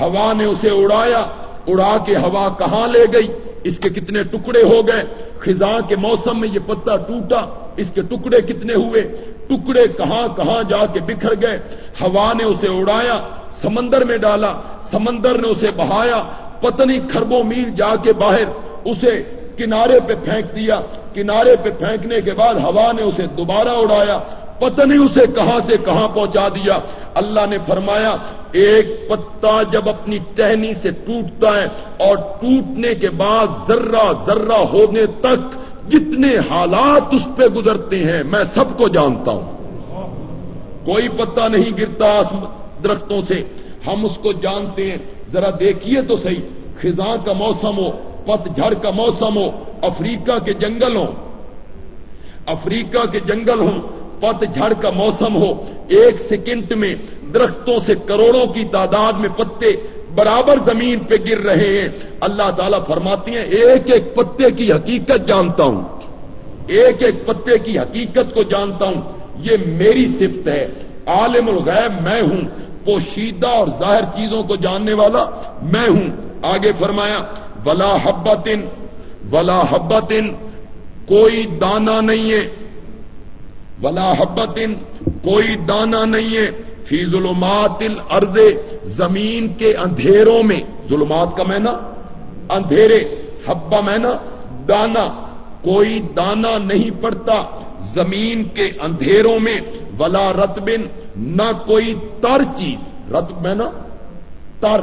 ہوا نے اسے اڑایا، اڑا کے ہوا کہاں لے گئی؟ اس کے کتنے ٹکڑے ہو گئے؟ خزاں کے موسم میں یہ پتا ٹوٹا، اس کے ٹکڑے کتنے ہوئے؟ ٹکڑے کہاں کہاں جا کے بکھر گئے؟ ہوا نے اسے اڑایا، سمندر میں ڈالا، سمندر نے اسے بہایا، پتنی کھربوں میل جا کے باہر، اسے کنارے پہ پھینک دیا۔ کنارے پہ پھینکنے کے بعد ہوا نے اسے دوبارہ اڑایا۔ پتہ نہیں اسے کہاں سے کہاں پہنچا دیا۔ اللہ نے فرمایا، ایک پتا جب اپنی ٹہنی سے ٹوٹتا ہے اور ٹوٹنے کے بعد ذرہ ذرہ ہونے تک جتنے حالات اس پہ گزرتے ہیں، میں سب کو جانتا ہوں۔ کوئی پتہ نہیں گرتا درختوں سے۔ ہم اس کو جانتے ہیں۔ ذرا دیکھیے تو صحیح، خزاں کا موسم ہو۔ پت جھڑ کا موسم ہو، افریقہ کے جنگل ہوں۔ افریقہ کے جنگل ہوں، پت جھڑ کا موسم ہو۔ ایک سیکنڈ میں درختوں سے کروڑوں کی تعداد میں پتے برابر زمین پہ گر رہے ہیں۔ اللہ تعالیٰ فرماتی ہیں، ایک ایک پتے کی حقیقت جانتا ہوں۔ ایک ایک پتے کی حقیقت کو جانتا ہوں۔ یہ میری صفت ہے۔ عالم الغیب میں ہوں۔ پوشیدہ اور ظاہر چیزوں کو جاننے والا میں ہوں۔ آگے فرمایا ولا حبتن ولا حبتن، کوئی دانا نہیں ہے۔ ولا حبتن، کوئی دانا نہیں ہے۔ فی ظلمات الارض، زمین کے اندھیروں میں۔ ظلمات کا میں نا اندھیرے۔ حبا میں نا دانا۔ کوئی دانا نہیں پڑتا زمین کے اندھیروں میں۔ ولا رتبن، نہ کوئی تر چیز۔ رتب میں نا تر۔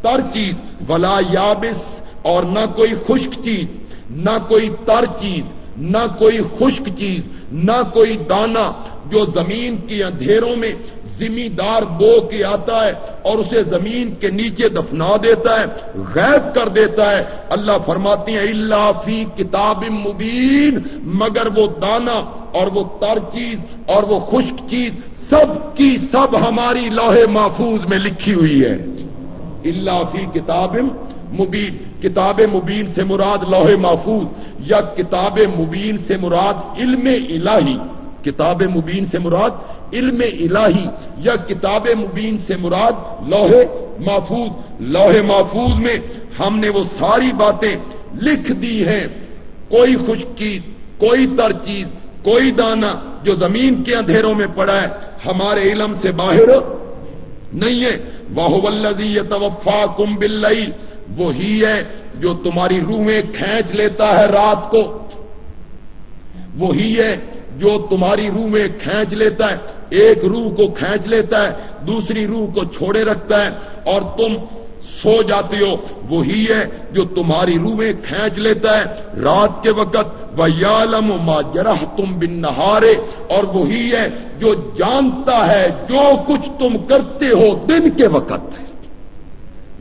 تر چیز۔ ولا یابس اور نہ کوئی خشک چیز، نہ کوئی تر چیز، نہ کوئی خشک چیز، نہ کوئی دانا جو زمین کی اندھیروں میں ذمہ دار بو کے آتا ہے اور اسے زمین کے نیچے دفنا دیتا ہے، غیب کر دیتا ہے۔ اللہ فرماتی ہیں اللہ فی کتاب مبین، مگر وہ دانا اور وہ تر چیز اور وہ خشک چیز سب کی سب ہماری لوہے محفوظ میں لکھی ہوئی ہے۔ اللہ فی کتاب مبین مبین، کتاب مبین سے مراد لوہے محفوظ، یا کتاب مبین سے مراد علم الہی۔ کتاب مبین سے مراد علم الہی، یا کتاب مبین سے مراد لوہے محفوظ۔ لوہے محفوظ میں ہم نے وہ ساری باتیں لکھ دی ہیں۔ کوئی خشک چیز کوئی تر چیز کوئی دانا جو زمین کے اندھیروں میں پڑا ہے، ہمارے علم سے باہر نہیں ہے۔ وہ ولزی توفا کم بل وہی ہے جو تمہاری روحیں کھینچ لیتا ہے رات کو۔ وہی ہے جو تمہاری روح میں کھینچ لیتا ہے۔ ایک روح کو کھینچ لیتا ہے، دوسری روح کو چھوڑے رکھتا ہے اور تم سو جاتے ہو۔ وہی ہے جو تمہاری روح میں کھینچ لیتا ہے۔ رات کے وقت وہ یالم ما جرح تم بن نہارے اور وہی ہے جو جانتا ہے جو کچھ تم کرتے ہو دن کے وقت۔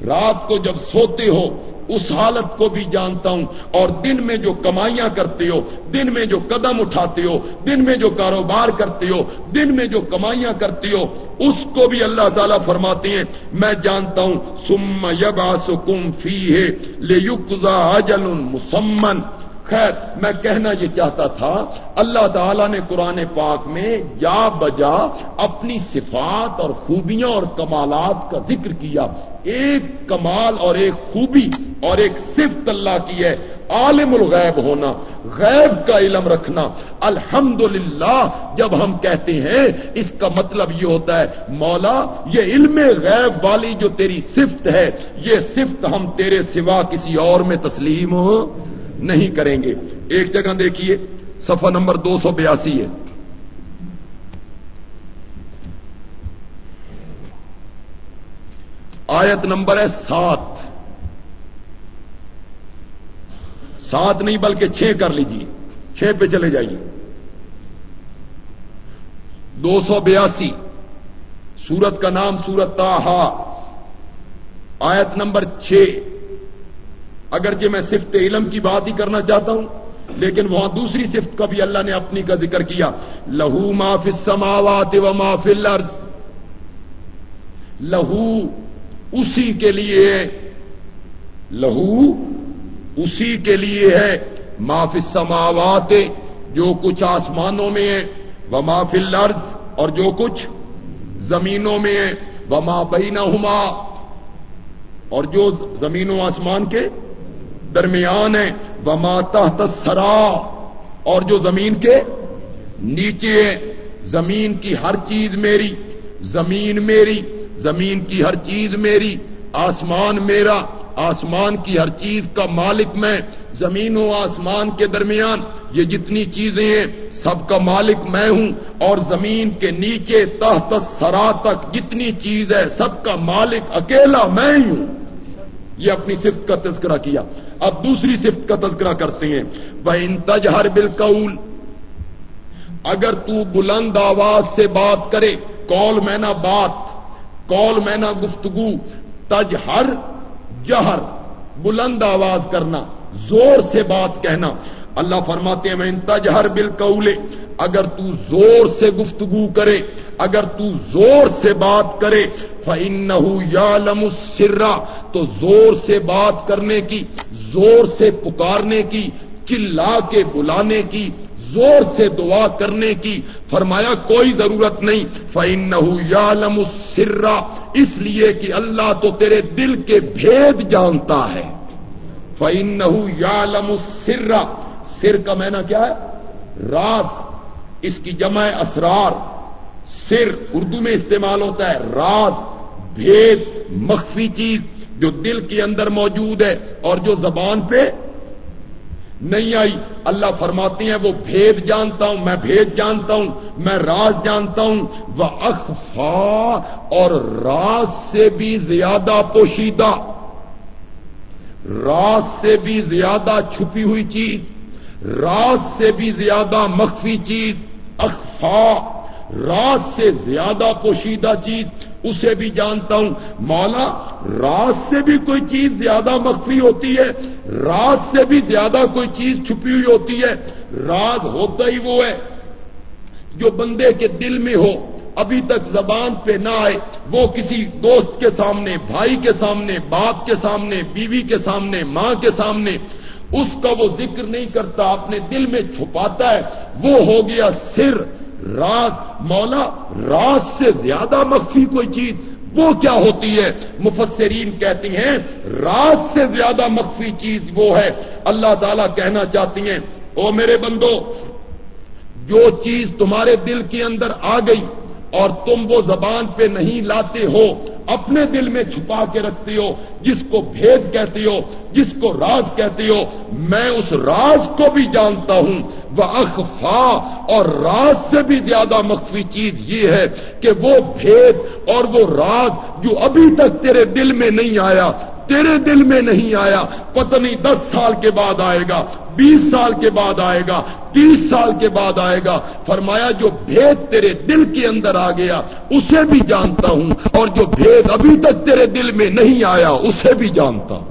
رات کو جب سوتے ہو، اس حالت کو بھی جانتا ہوں۔ اور دن میں جو کمائیاں کرتے ہو، دن میں جو قدم اٹھاتے ہو، دن میں جو کاروبار کرتے ہو، دن میں جو کمائیاں کرتے ہو، اس کو بھی اللہ تعالیٰ فرماتے ہیں۔ میں جانتا ہوں سم یبا سکم فی ہے لے اجل مسمن خیر، میں کہنا یہ چاہتا تھا، اللہ تعالیٰ نے قرآن پاک میں جا بجا اپنی صفات اور خوبیاں اور کمالات کا ذکر کیا۔ ایک کمال اور ایک خوبی اور ایک صفت اللہ کی ہے۔ عالم الغیب ہونا، غیب کا علم رکھنا۔ الحمدللہ، جب ہم کہتے ہیں، اس کا مطلب یہ ہوتا ہے، مولا، یہ علم غیب والی جو تیری صفت ہے، یہ صفت ہم تیرے سوا کسی اور میں تسلیم ہو نہیں کریں گے۔ ایک جگہ دیکھیے، صفحہ نمبر دو سو بیاسی ہے۔ آیت نمبر ہے سات۔ سات نہیں بلکہ چھ کر لیجیے۔ چھ پہ چلے جائیے۔ دو سو بیاسی۔ سورت کا نام سورت تاہا آیت نمبر چھ۔ اگرچہ میں صفت علم کی بات ہی کرنا چاہتا ہوں، لیکن وہاں دوسری صفت کا بھی اللہ نے اپنی کا ذکر کیا۔ لہو ما فی السماوات و ما فی الارض۔ لہو اسی کے لیے لہو اسی کے لیے ہے۔ ما فی السماوات جو کچھ آسمانوں میں ہے وہ ما فی الارض اور جو کچھ زمینوں میں ہے۔ وہ ماں بینہما اور جو زمین و آسمان کے درمیان ہے وہ تحت سرا اور جو زمین کے نیچے ہے زمین کی ہر چیز میری، زمین میری، زمین کی ہر چیز میری، آسمان میرا، آسمان کی ہر چیز کا مالک میں۔ زمین و آسمان کے درمیان یہ جتنی چیزیں ہیں، سب کا مالک میں ہوں۔ اور زمین کے نیچے تحت سرا تک جتنی چیز ہے، سب کا مالک اکیلا میں ہی ہوں۔ یہ اپنی صفت کا تذکرہ کیا۔ اب دوسری صفت کا تذکرہ کرتے ہیں۔ وہ انتظہر بالکول اگر تو بلند آواز سے بات کرے کال میں نہ بات کال میں نہ گفتگو تج ہر جہر، بلند آواز کرنا، زور سے بات کہنا۔ اللہ فرماتے ہیں میں انتج ہر بل اگر تو زور سے گفتگو کرے، اگر تو زور سے بات کرے فن یا لمسرا تو زور سے بات کرنے کی، زور سے پکارنے کی، چلا کے بلانے کی، زور سے دعا کرنے کی، فرمایا کوئی ضرورت نہیں فن یا لمسرا اس لیے کہ اللہ تو تیرے دل کے بھید جانتا ہے۔ فن یا لمسرا سر کا مینا کیا ہے؟ راز. اس کی جمع اسرار. سر اردو میں استعمال ہوتا ہے. راز. بھید. مخفی چیز جو دل کے اندر موجود ہے اور جو زبان پہ نہیں آئی. اللہ فرماتی ہیں، وہ بھید جانتا ہوں، میں بھید جانتا ہوں، میں راز جانتا ہوں. وہ اخفا اور راز سے بھی زیادہ پوشیدہ. راز سے بھی زیادہ چھپی ہوئی چیز. راز سے بھی زیادہ مخفی چیز اخفا، راز سے زیادہ پوشیدہ چیز، اسے بھی جانتا ہوں۔ مولا، راز سے بھی کوئی چیز زیادہ مخفی ہوتی ہے، راز سے بھی زیادہ کوئی چیز چھپی ہوئی ہوتی ہے۔ راز ہوتا ہی وہ ہے جو بندے کے دل میں ہو، ابھی تک زبان پہ نہ آئے۔ وہ کسی دوست کے سامنے، بھائی کے سامنے، باپ کے سامنے، بیوی کے سامنے، ماں کے سامنے اس کا وہ ذکر نہیں کرتا، اپنے دل میں چھپاتا ہے۔ وہ ہو گیا سر، راز۔ مولا، راز سے زیادہ مخفی کوئی چیز۔ وہ کیا ہوتی ہے؟ مفسرین کہتی ہیں، راز سے زیادہ مخفی چیز وہ ہے۔ اللہ تعالیٰ کہنا چاہتی ہیں، او میرے بندو، جو چیز تمہارے دل کے اندر آ گئی اور تم وہ زبان پہ نہیں لاتے ہو، اپنے دل میں چھپا کے رکھتے ہو، جس کو بھید کہتے ہو، جس کو راز کہتے ہو، میں اس راز کو بھی جانتا ہوں۔ وہ اخفا اور راز سے بھی زیادہ مخفی چیز یہ ہے کہ وہ بھید اور وہ راز جو ابھی تک تیرے دل میں نہیں آیا تیرے دل میں نہیں آیا، پتہ نہیں دس سال کے بعد آئے گا، بیس سال کے بعد آئے گا، تیس سال کے بعد آئے گا۔ فرمایا، جو بھید تیرے دل کے اندر آ گیا، اسے بھی جانتا ہوں۔ اور جو بھید ابھی تک تیرے دل میں نہیں آیا، اسے بھی جانتا ہوں۔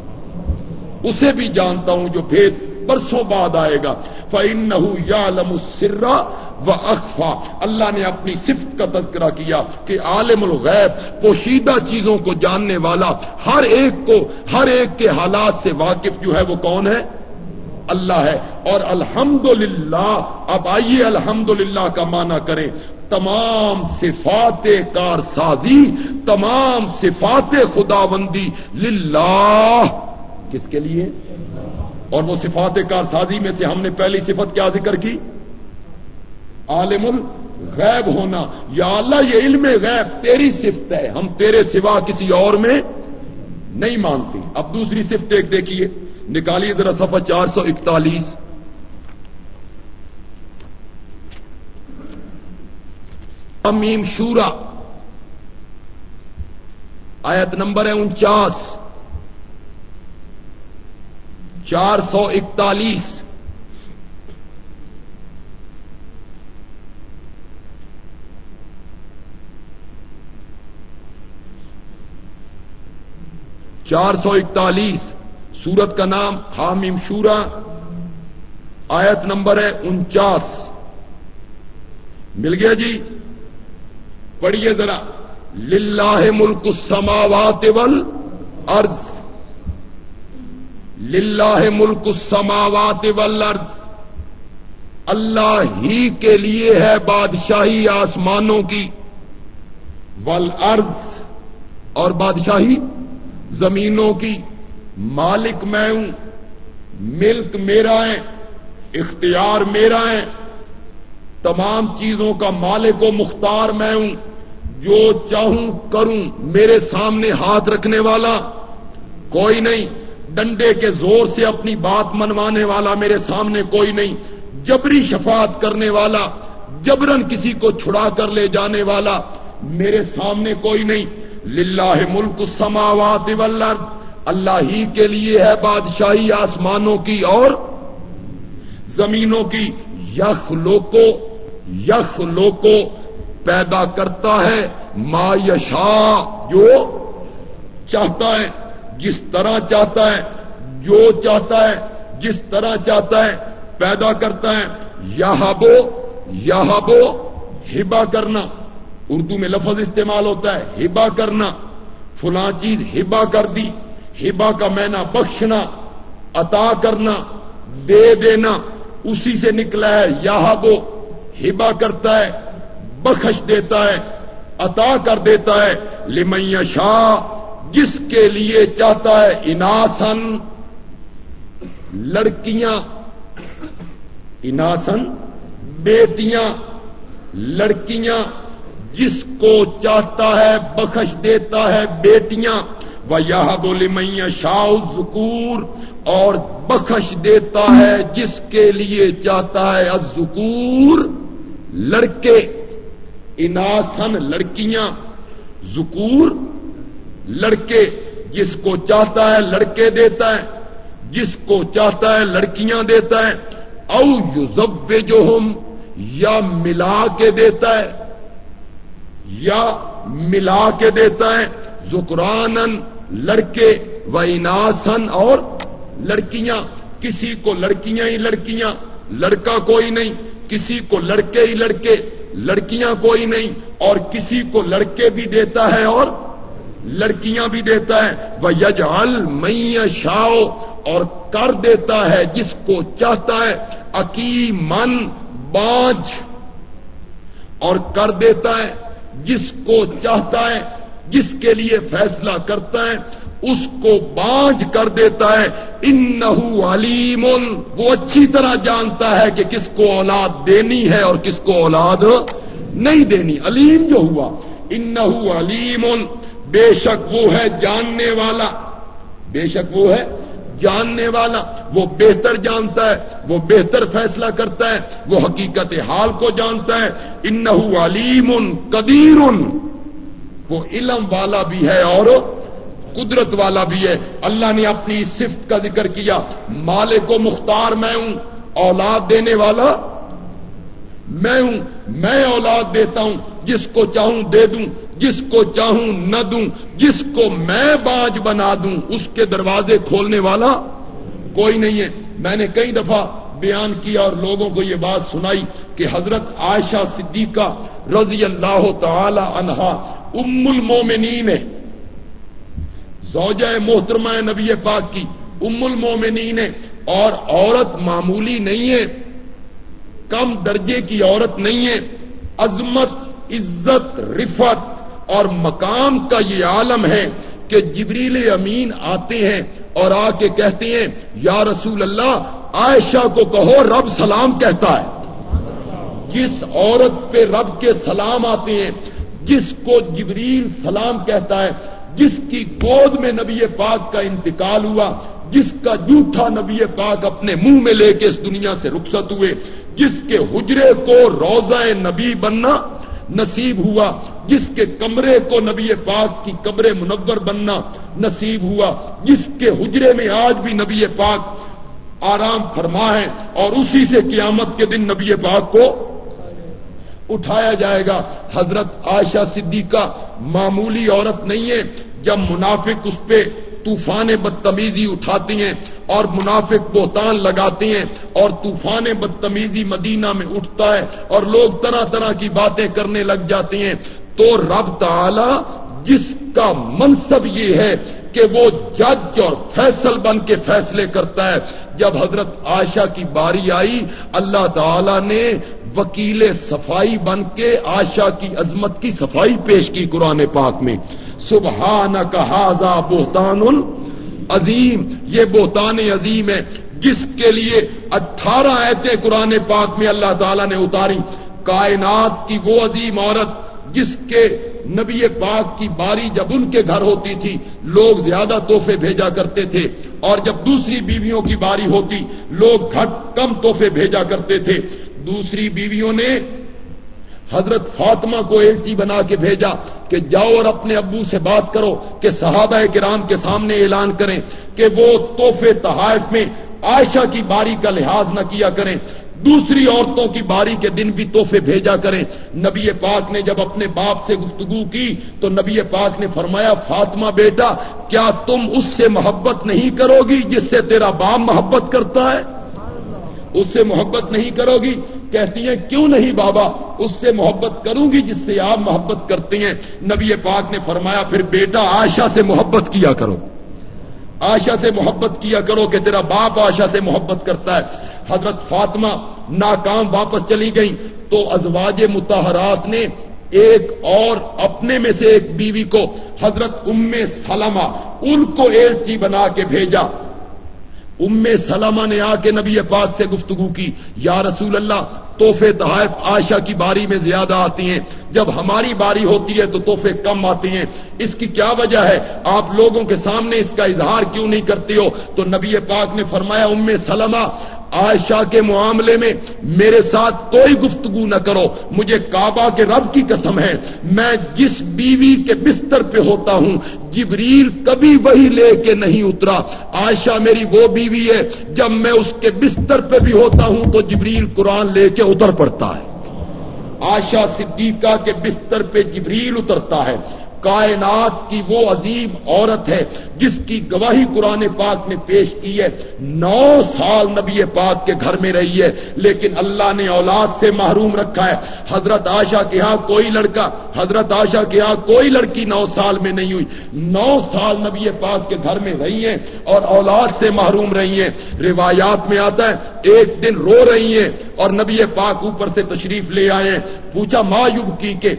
اسے بھی جانتا ہوں جو بھید برسوں بعد آئے گا۔ فن یا لم سرا و اخفا اللہ نے اپنی صفت کا تذکرہ کیا کہ عالم الغیب، پوشیدہ چیزوں کو جاننے والا، ہر ایک کو، ہر ایک کے حالات سے واقف جو ہے وہ کون ہے؟ اللہ ہے۔ اور الحمد اب آئیے الحمد کا معنی کریں۔ تمام صفات کار سازی، تمام صفات خدا بندی للہ۔ کس کے لیے؟ اور وہ صفات کارسازی میں سے ہم نے پہلی صفت کیا ذکر کی؟ عالم الغیب ہونا۔ یا اللہ، یہ علم غیب تیری صفت ہے۔ ہم تیرے سوا کسی اور میں نہیں مانتے۔ اب دوسری صفت ایک دیکھیے۔ نکالیے ذرا سفر چار سو اکتالیس۔ امیم شورا۔ آیت نمبر ہے انچاس۔ چار سو اکتالیس۔ چار سو اکتالیس۔ سورت کا نام حامیم شورا۔ آیت نمبر ہے انچاس۔ مل گیا جی؟ پڑھیے ذرا۔ للہ ملک السماوات والارض۔ للہ ملک السماوات والارض۔ اللہ ہی کے لیے ہے بادشاہی آسمانوں کی۔ والارض اور بادشاہی زمینوں کی۔ مالک میں ہوں، ملک میرا ہے، اختیار میرا ہے۔ تمام چیزوں کا مالک و مختار میں ہوں۔ جو چاہوں، کروں، میرے سامنے ہاتھ رکھنے والا کوئی نہیں۔ ڈنڈے کے زور سے اپنی بات منوانے والا میرے سامنے کوئی نہیں۔ جبری شفاعت کرنے والا جبرن کسی کو چھڑا کر لے جانے والا میرے سامنے کوئی نہیں۔ للہ ملک السماوات والارض، اللہ ہی کے لیے ہے بادشاہی آسمانوں کی اور زمینوں کی۔ یخ لوکو یخ لوکو پیدا کرتا ہے، ما یشا جو چاہتا ہے۔ جس طرح چاہتا ہے، جو چاہتا ہے، جس طرح چاہتا ہے، پیدا کرتا ہے۔ یا بو یا بو ہبا کرنا۔ اردو میں لفظ استعمال ہوتا ہے ہبا کرنا۔ فلاں چیز ہبا کر دی ہبا کا مینا بخشنا، عطا کرنا، دے دینا۔ اسی سے نکلا ہے یا ہبا کرتا ہے، بخش دیتا ہے، عطا کر دیتا ہے۔ لمیا شاہ جس کے لیے چاہتا ہے اناسن لڑکیاں، اناسن بیٹیاں، لڑکیاں، جس کو چاہتا ہے بخش دیتا ہے بیٹیاں وہ یہ بولے میاں شاہ ذکور اور بخش دیتا ہے جس کے لیے چاہتا ہے ذکور لڑکے، اناسن لڑکیاں، ذکور لڑکے جس کو چاہتا ہے لڑکے دیتا ہے، جس کو چاہتا ہے لڑکیاں دیتا ہے، او یوزب جو ہم یا ملا کے دیتا ہے، یا ملا کے دیتا ہے زکران لڑکے و اناسن اور لڑکیاں۔ کسی کو لڑکیاں ہی لڑکیاں، لڑکا کوئی نہیں، کسی کو لڑکے ہی لڑکے، لڑکیاں کوئی نہیں، اور کسی کو لڑکے بھی دیتا ہے اور لڑکیاں بھی دیتا ہے وہ یجال میں شاؤ اور کر دیتا ہے جس کو چاہتا ہے عکی من بانچ اور کر دیتا ہے جس کو چاہتا ہے، جس کے لیے فیصلہ کرتا ہے، اس کو بانج کر دیتا ہے۔ ان علیم وہ اچھی طرح جانتا ہے کہ کس کو اولاد دینی ہے اور کس کو اولاد نہیں دینی۔ علیم جو ہوا ان علیم بے شک وہ ہے جاننے والا۔ بے شک وہ ہے جاننے والا۔ وہ بہتر جانتا ہے، وہ بہتر فیصلہ کرتا ہے، وہ حقیقت حال کو جانتا ہے۔ ان علیم قدیر۔ وہ علم والا بھی ہے اور قدرت والا بھی ہے۔ اللہ نے اپنی صفت کا ذکر کیا، مالک و مختار میں ہوں، اولاد دینے والا میں ہوں، میں اولاد دیتا ہوں، جس کو چاہوں دے دوں، جس کو چاہوں نہ دوں، جس کو میں باج بنا دوں، اس کے دروازے کھولنے والا کوئی نہیں ہے۔ میں نے کئی دفعہ بیان کیا اور لوگوں کو یہ بات سنائی کہ حضرت عائشہ صدیقہ رضی اللہ تعالی عنہا ام المومنین ہے۔ زوجہ محترمہ نبی پاک کی ام المومنین ہے اور عورت معمولی نہیں ہے۔ کم درجے کی عورت نہیں ہے۔ عظمت، عزت رفت اور مقام کا یہ عالم ہے کہ جبریل امین آتے ہیں اور آ کے کہتے ہیں، یا رسول اللہ، عائشہ کو کہو رب سلام کہتا ہے۔ جس عورت پہ رب کے سلام آتے ہیں، جس کو جبریل سلام کہتا ہے، جس کی گود میں نبی پاک کا انتقال ہوا، جس کا جھوٹا نبی پاک اپنے منہ میں لے کے اس دنیا سے رخصت ہوئے جس کے حجرے کو روزہ نبی بننا نصیب ہوا، جس کے کمرے کو نبی پاک کی قبر منور بننا نصیب ہوا، جس کے حجرے میں آج بھی نبی پاک آرام فرما ہے اور اسی سے قیامت کے دن نبی پاک کو اٹھایا جائے گا۔ حضرت عائشہ صدیقہ معمولی عورت نہیں ہے، جب منافق اس پہ طوفان بدتمیزی اٹھاتی ہیں اور منافق بہتان لگاتی ہیں اور طوفان بدتمیزی مدینہ میں اٹھتا ہے اور لوگ طرح طرح کی باتیں کرنے لگ جاتی ہیں تو رب تعالی جس کا منصب یہ ہے کہ وہ جج اور فیصل بن کے فیصلے کرتا ہے۔ جب حضرت عائشہ کی باری آئی، اللہ تعالی نے وکیل صفائی بن کے عائشہ کی عظمت کی صفائی پیش کی قرآن پاک میں۔ سبحان کا حاضا بہتان عظیم۔ یہ بہتان عظیم ہے جس کے لیے اٹھارہ ایتے قرآن پاک میں اللہ تعالی نے اتاری۔ کائنات کی وہ عظیم عورت جس کے نبی پاک کی باری جب ان کے گھر ہوتی تھی، لوگ زیادہ تحفے بھیجا کرتے تھے۔ اور جب دوسری بیویوں کی باری ہوتی، لوگ گھٹ کم تحفے بھیجا کرتے تھے۔ دوسری بیویوں نے حضرت فاطمہ کو ایلچی بنا کے بھیجا کہ جاؤ اور اپنے ابو سے بات کرو کہ صحابہ کرام کے سامنے اعلان کریں کہ وہ تحفے تحائف میں عائشہ کی باری کا لحاظ نہ کیا کریں۔ دوسری عورتوں کی باری کے دن بھی تحفے بھیجا کریں۔ نبی پاک نے جب اپنے باپ سے گفتگو کی تو نبی پاک نے فرمایا، فاطمہ بیٹا، کیا تم اس سے محبت نہیں کرو گی جس سے تیرا باپ محبت کرتا ہے؟ اس سے محبت نہیں کرو گی؟ کہتی ہیں، کیوں نہیں بابا؟ اس سے محبت کروں گی جس سے آپ محبت کرتے ہیں۔ نبی پاک نے فرمایا، پھر بیٹا آشا سے محبت کیا کرو۔ آشا سے محبت کیا کرو کہ تیرا باپ آشا سے محبت کرتا ہے۔ حضرت فاطمہ ناکام واپس چلی گئی تو ازواج متحرات نے ایک اور اپنے میں سے ایک بیوی کو حضرت ام سلمہ ان کو ایلچی بنا کے بھیجا۔ ام سلمہ نے آ کے نبی پاک سے گفتگو کی۔ یا رسول اللہ، تحفے تحائف عائشہ کی باری میں زیادہ آتی ہیں۔ جب ہماری باری ہوتی ہے تو تحفے کم آتے ہیں۔ اس کی کیا وجہ ہے؟ آپ لوگوں کے سامنے اس کا اظہار کیوں نہیں کرتی ہو؟ تو نبی پاک نے فرمایا، ام سلمہ عائشہ کے معاملے میں میرے ساتھ کوئی گفتگو نہ کرو۔ مجھے کعبہ کے رب کی قسم ہے۔ میں جس بیوی کے بستر پہ ہوتا ہوں، جبریل کبھی وہی لے کے نہیں اترا۔ عائشہ میری وہ بیوی ہے، جب میں اس کے بستر پہ بھی ہوتا ہوں تو جبریل قرآن لے کے اتر پڑتا ہے۔ آشا صدیقہ کے بستر پہ جبریل اترتا ہے۔ کائنات کی وہ عظیم عورت ہے جس کی گواہی قرآن پاک نے پیش کی ہے۔ نو سال نبی پاک کے گھر میں رہی ہے، لیکن اللہ نے اولاد سے محروم رکھا ہے۔ حضرت آشا کے ہاں کوئی لڑکا، حضرت آشا کے ہاں کوئی لڑکی نو سال میں نہیں ہوئی۔ نو سال نبی پاک کے گھر میں رہی ہیں اور اولاد سے محروم رہی ہیں۔ روایات میں آتا ہے، ایک دن رو رہی ہیں اور نبی پاک اوپر سے تشریف لے آئے ہیں۔ پوچھا مایوب کی کہ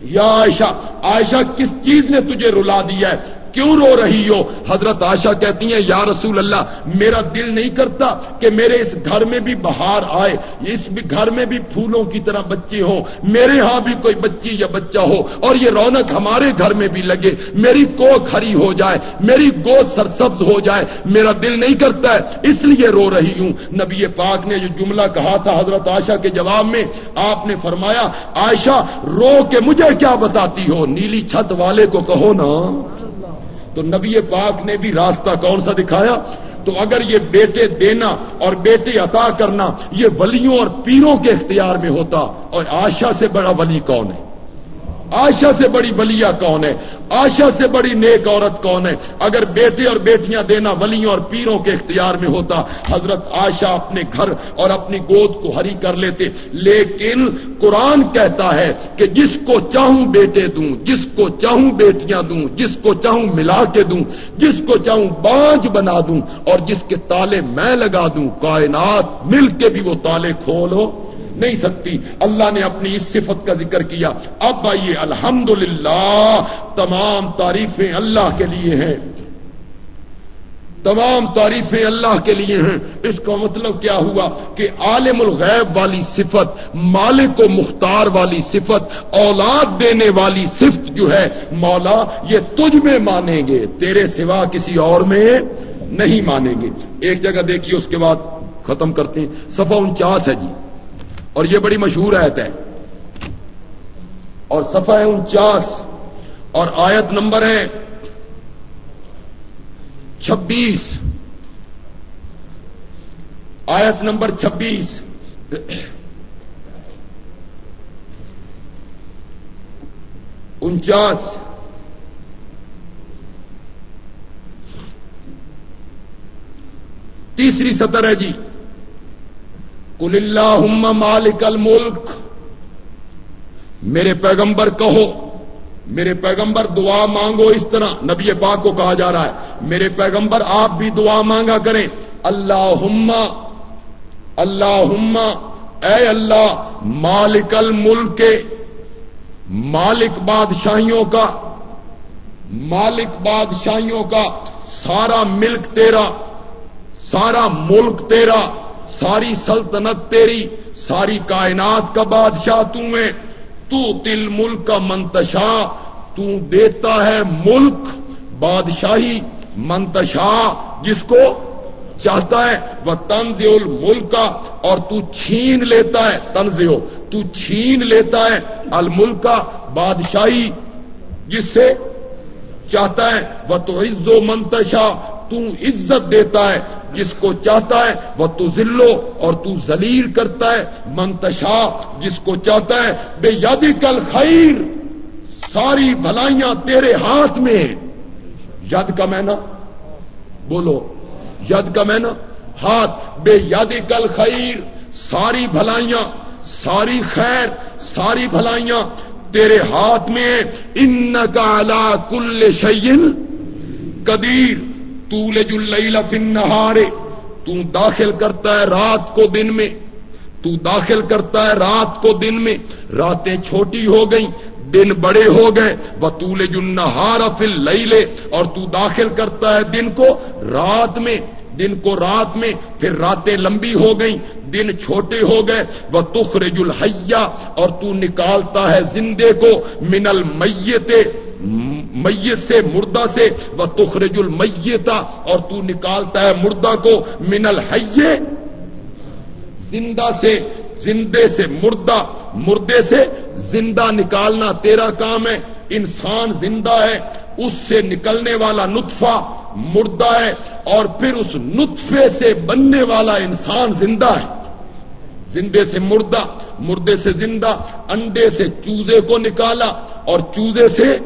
یا عائشہ عائشہ کس چیز نے تجھے رلا دیا ہے؟ کیوں رو رہی ہو؟ حضرت آشا کہتی ہیں، یا رسول اللہ، میرا دل نہیں کرتا کہ میرے اس گھر میں بھی بہار آئے، اس گھر میں بھی پھولوں کی طرح بچے ہوں، میرے ہاں بھی کوئی بچی یا بچہ ہو، اور یہ رونق ہمارے گھر میں بھی لگے، میری کو کھری ہو جائے، میری گو سرسبز ہو جائے، میرا دل نہیں کرتا ہے، اس لیے رو رہی ہوں۔ نبی پاک نے جو جملہ کہا تھا حضرت آشا کے جواب میں، آپ نے فرمایا، عائشہ، رو کے مجھے کیا بتاتی ہو؟ نیلی چھت والے کو کہو نا۔ تو نبی پاک نے بھی راستہ کون سا دکھایا؟ تو اگر یہ بیٹے دینا اور بیٹے عطا کرنا یہ ولیوں اور پیروں کے اختیار میں ہوتا اور آشا سے بڑا ولی کون ہے؟ آشا سے بڑی بلیا کون ہے آشا سے بڑی نیک عورت کون ہے اگر بیٹے اور بیٹیاں دینا ولیوں اور پیروں کے اختیار میں ہوتا، حضرت آشا اپنے گھر اور اپنی گود کو ہری کر لیتے۔ لیکن قرآن کہتا ہے کہ جس کو چاہوں بیٹے دوں، جس کو چاہوں بیٹیاں دوں، جس کو چاہوں ملا کے دوں، جس کو چاہوں بانج بنا دوں اور جس کے تالے میں لگا دوں، کائنات مل کے بھی وہ تالے کھولو۔ نہیں سکتی۔ اللہ نے اپنی اس صفت کا ذکر کیا۔ اب آئیے الحمد تمام تعریفیں اللہ کے لیے ہیں۔ تمام تعریفیں اللہ کے لیے ہیں۔ اس کا مطلب کیا ہوا؟ کہ عالم الغیب والی صفت، مالک و مختار والی صفت، اولاد دینے والی صفت جو ہے، مولا، یہ تجھ میں مانیں گے۔ تیرے سوا کسی اور میں نہیں مانیں گے۔ ایک جگہ دیکھیے، اس کے بعد ختم کرتے ہیں۔ صفا انچاس ہے جی۔ اور یہ بڑی مشہور آیت ہے۔ اور صفحہ ہے انچاس، اور آیت نمبر ہے چھبیس۔ آیت نمبر چھبیس۔ انچاس۔ تیسری سطر ہے جی۔ کل اللہ مالک الملک۔ میرے پیغمبر کہو، میرے پیغمبر دعا مانگو اس طرح۔ نبی پاک کو کہا جا رہا ہے، میرے پیغمبر آپ بھی دعا مانگا کریں۔ اللہ اللہ اے اللہ، مالک الملک، مالک بادشاہیوں کا، مالک بادشاہیوں کا، سارا ملک تیرا، سارا ملک تیرا۔ ساری سلطنت تیری، ساری کائنات کا بادشاہ ہے۔ تو تل ملک کا منتشا تو دیتا ہے ملک بادشاہی منتشا، جس کو چاہتا ہے وہ تنز الملک کا اور تو چھین لیتا ہے تنز تو چھین لیتا ہے الملک کا بادشاہی، جس سے چاہتا ہے وہ تو عز و منتشا تو عزت دیتا ہے، جس کو چاہتا ہے وہ تو ذلو اور تو ذلیل کرتا ہے۔ منتشا جس کو چاہتا ہے، بے یادی کل خیر۔ ساری بھلائیاں تیرے ہاتھ میں ید کا میں نا بولو ید کا میں نا ہاتھ، بے یادی کل خیر۔ ساری بھلائیاں، ساری خیر، ساری بھلائیاں تیرے ہاتھ میں ان کا کل شعین قدیر۔ تولج اللیل فی النہار تو داخل کرتا ہے رات کو دن میں، تو داخل کرتا ہے رات کو دن میں، راتیں چھوٹی ہو گئیں، دن بڑے ہو گئے، وہ تولے النہار فی اللیل اور تو داخل کرتا ہے دن کو رات میں، دن کو رات میں، پھر راتیں لمبی ہو گئیں، دن چھوٹے ہو گئے، وہ تخرج الحیا اور تو نکالتا ہے زندے کو من المیت میت سے مردہ سے وہ تخرج المیتا اور تو نکالتا ہے مردہ کو من الحیے زندہ سے، زندے سے مردہ، مردے سے زندہ نکالنا تیرا کام ہے۔ انسان زندہ ہے، اس سے نکلنے والا نطفہ مردہ ہے، اور پھر اس نطفے سے بننے والا انسان زندہ ہے۔ زندے سے مردہ، مردے سے زندہ، انڈے سے چوزے کو نکالا، اور چوزے سے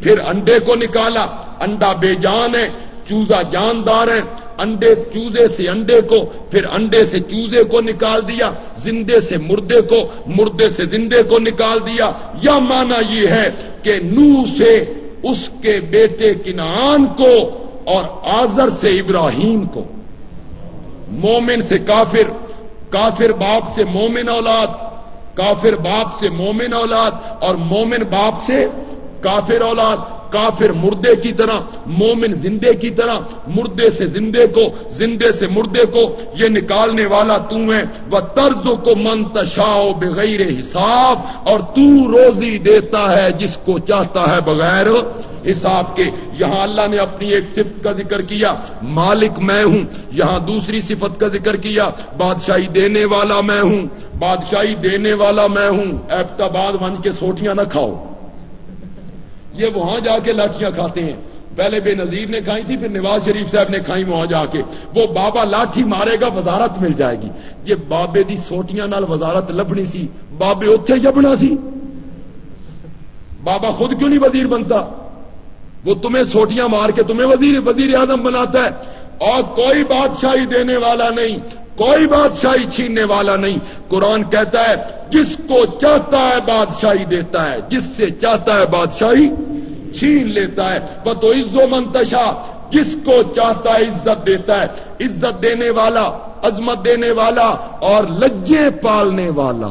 پھر انڈے کو نکالا، انڈا بے جان ہے، چوزا جاندار ہے۔ انڈے چوزے سے انڈے کو، پھر انڈے سے چوزے کو نکال دیا، زندے سے مردے کو، مردے سے زندے کو نکال دیا۔ یا مانا یہ ہے کہ نو سے اس کے بیٹے کنان کو اور آزر سے ابراہیم کو۔ مومن سے کافر کافر باپ سے مومن اولاد، کافر باپ سے مومن اولاد اور مومن باپ سے کافر اولاد، کافر مردے کی طرح، مومن زندے کی طرح، مردے سے زندے کو، زندے سے مردے کو یہ نکالنے والا تو ہے وہ طرز کو منتشا بغیر حساب، اور تو روزی دیتا ہے جس کو چاہتا ہے بغیر حساب کے۔ یہاں اللہ نے اپنی ایک صفت کا ذکر کیا، مالک میں ہوں، یہاں دوسری صفت کا ذکر کیا، بادشاہی دینے والا میں ہوں، بادشاہی دینے والا میں ہوں۔ ایبتاباد بن کے سوٹیاں نہ کھاؤ۔ یہ وہاں جا کے لاٹیاں کھاتے ہیں۔ پہلے بے نظیر نے کھائی تھی، پھر نواز شریف صاحب نے کھائی وہاں جا کے۔ وہ بابا لاٹھی مارے گا، وزارت مل جائے گی۔ یہ بابے دی سوٹیاں نال وزارت لبنی سی۔ بابے اتے جبنا سی۔ بابا خود کیوں نہیں وزیر بنتا؟ وہ تمہیں سوٹیاں مار کے تمہیں وزیر وزیر اعظم بناتا ہے۔ اور کوئی بادشاہی دینے والا نہیں۔ کوئی بادشاہی چھیننے والا نہیں۔ قرآن کہتا ہے، جس کو چاہتا ہے بادشاہی دیتا ہے، جس سے چاہتا ہے بادشاہی چھین لیتا ہے۔ وہ تو عز و منتشا جس کو چاہتا ہے عزت دیتا ہے۔ عزت دینے والا، عظمت دینے والا اور لجے پالنے والا۔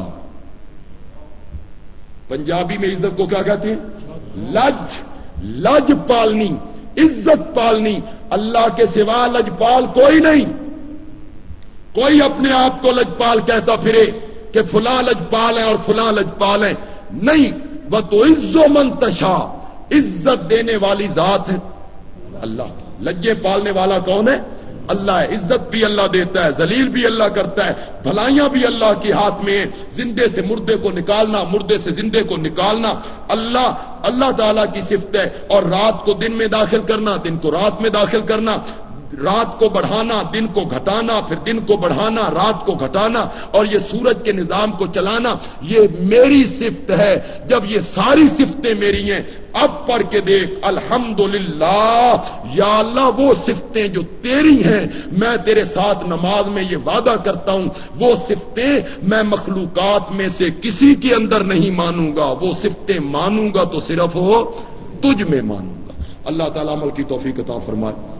پنجابی میں عزت کو کیا کہتے ہیں؟ لج لج پالنی، عزت پالنی۔ اللہ کے سوا لجپال کوئی نہیں۔ کوئی اپنے آپ کو لجپال کہتا پھرے کہ فلاں لجپال ہیں اور فلاں لجپال ہیں۔ نہیں وہ تو عز و منتشا عزت دینے والی ذات ہے۔ اللہ، لجے پالنے والا کون ہے؟ اللہ ہے۔ عزت بھی اللہ دیتا ہے، ذلیل بھی اللہ کرتا ہے، بھلائیاں بھی اللہ کے ہاتھ میں زندے سے مردے کو نکالنا، مردے سے زندے کو نکالنا۔ اللہ اللہ تعالی کی صفت ہے۔ اور رات کو دن میں داخل کرنا، دن کو رات میں داخل کرنا۔ رات کو بڑھانا، دن کو گھٹانا، پھر دن کو بڑھانا، رات کو گھٹانا اور یہ سورج کے نظام کو چلانا، یہ میری صفت ہے۔ جب یہ ساری صفتیں میری ہیں، اب پڑھ کے دیکھ الحمد یا اللہ، وہ صفتیں جو تیری ہیں، میں تیرے ساتھ نماز میں یہ وعدہ کرتا ہوں، وہ صفتیں میں مخلوقات میں سے کسی کے اندر نہیں مانوں گا۔ وہ صفتیں مانوں گا تو صرف ہو تجھ میں مانوں گا۔ اللہ تعالیٰ عمل کی توفیق عطا فرمائے۔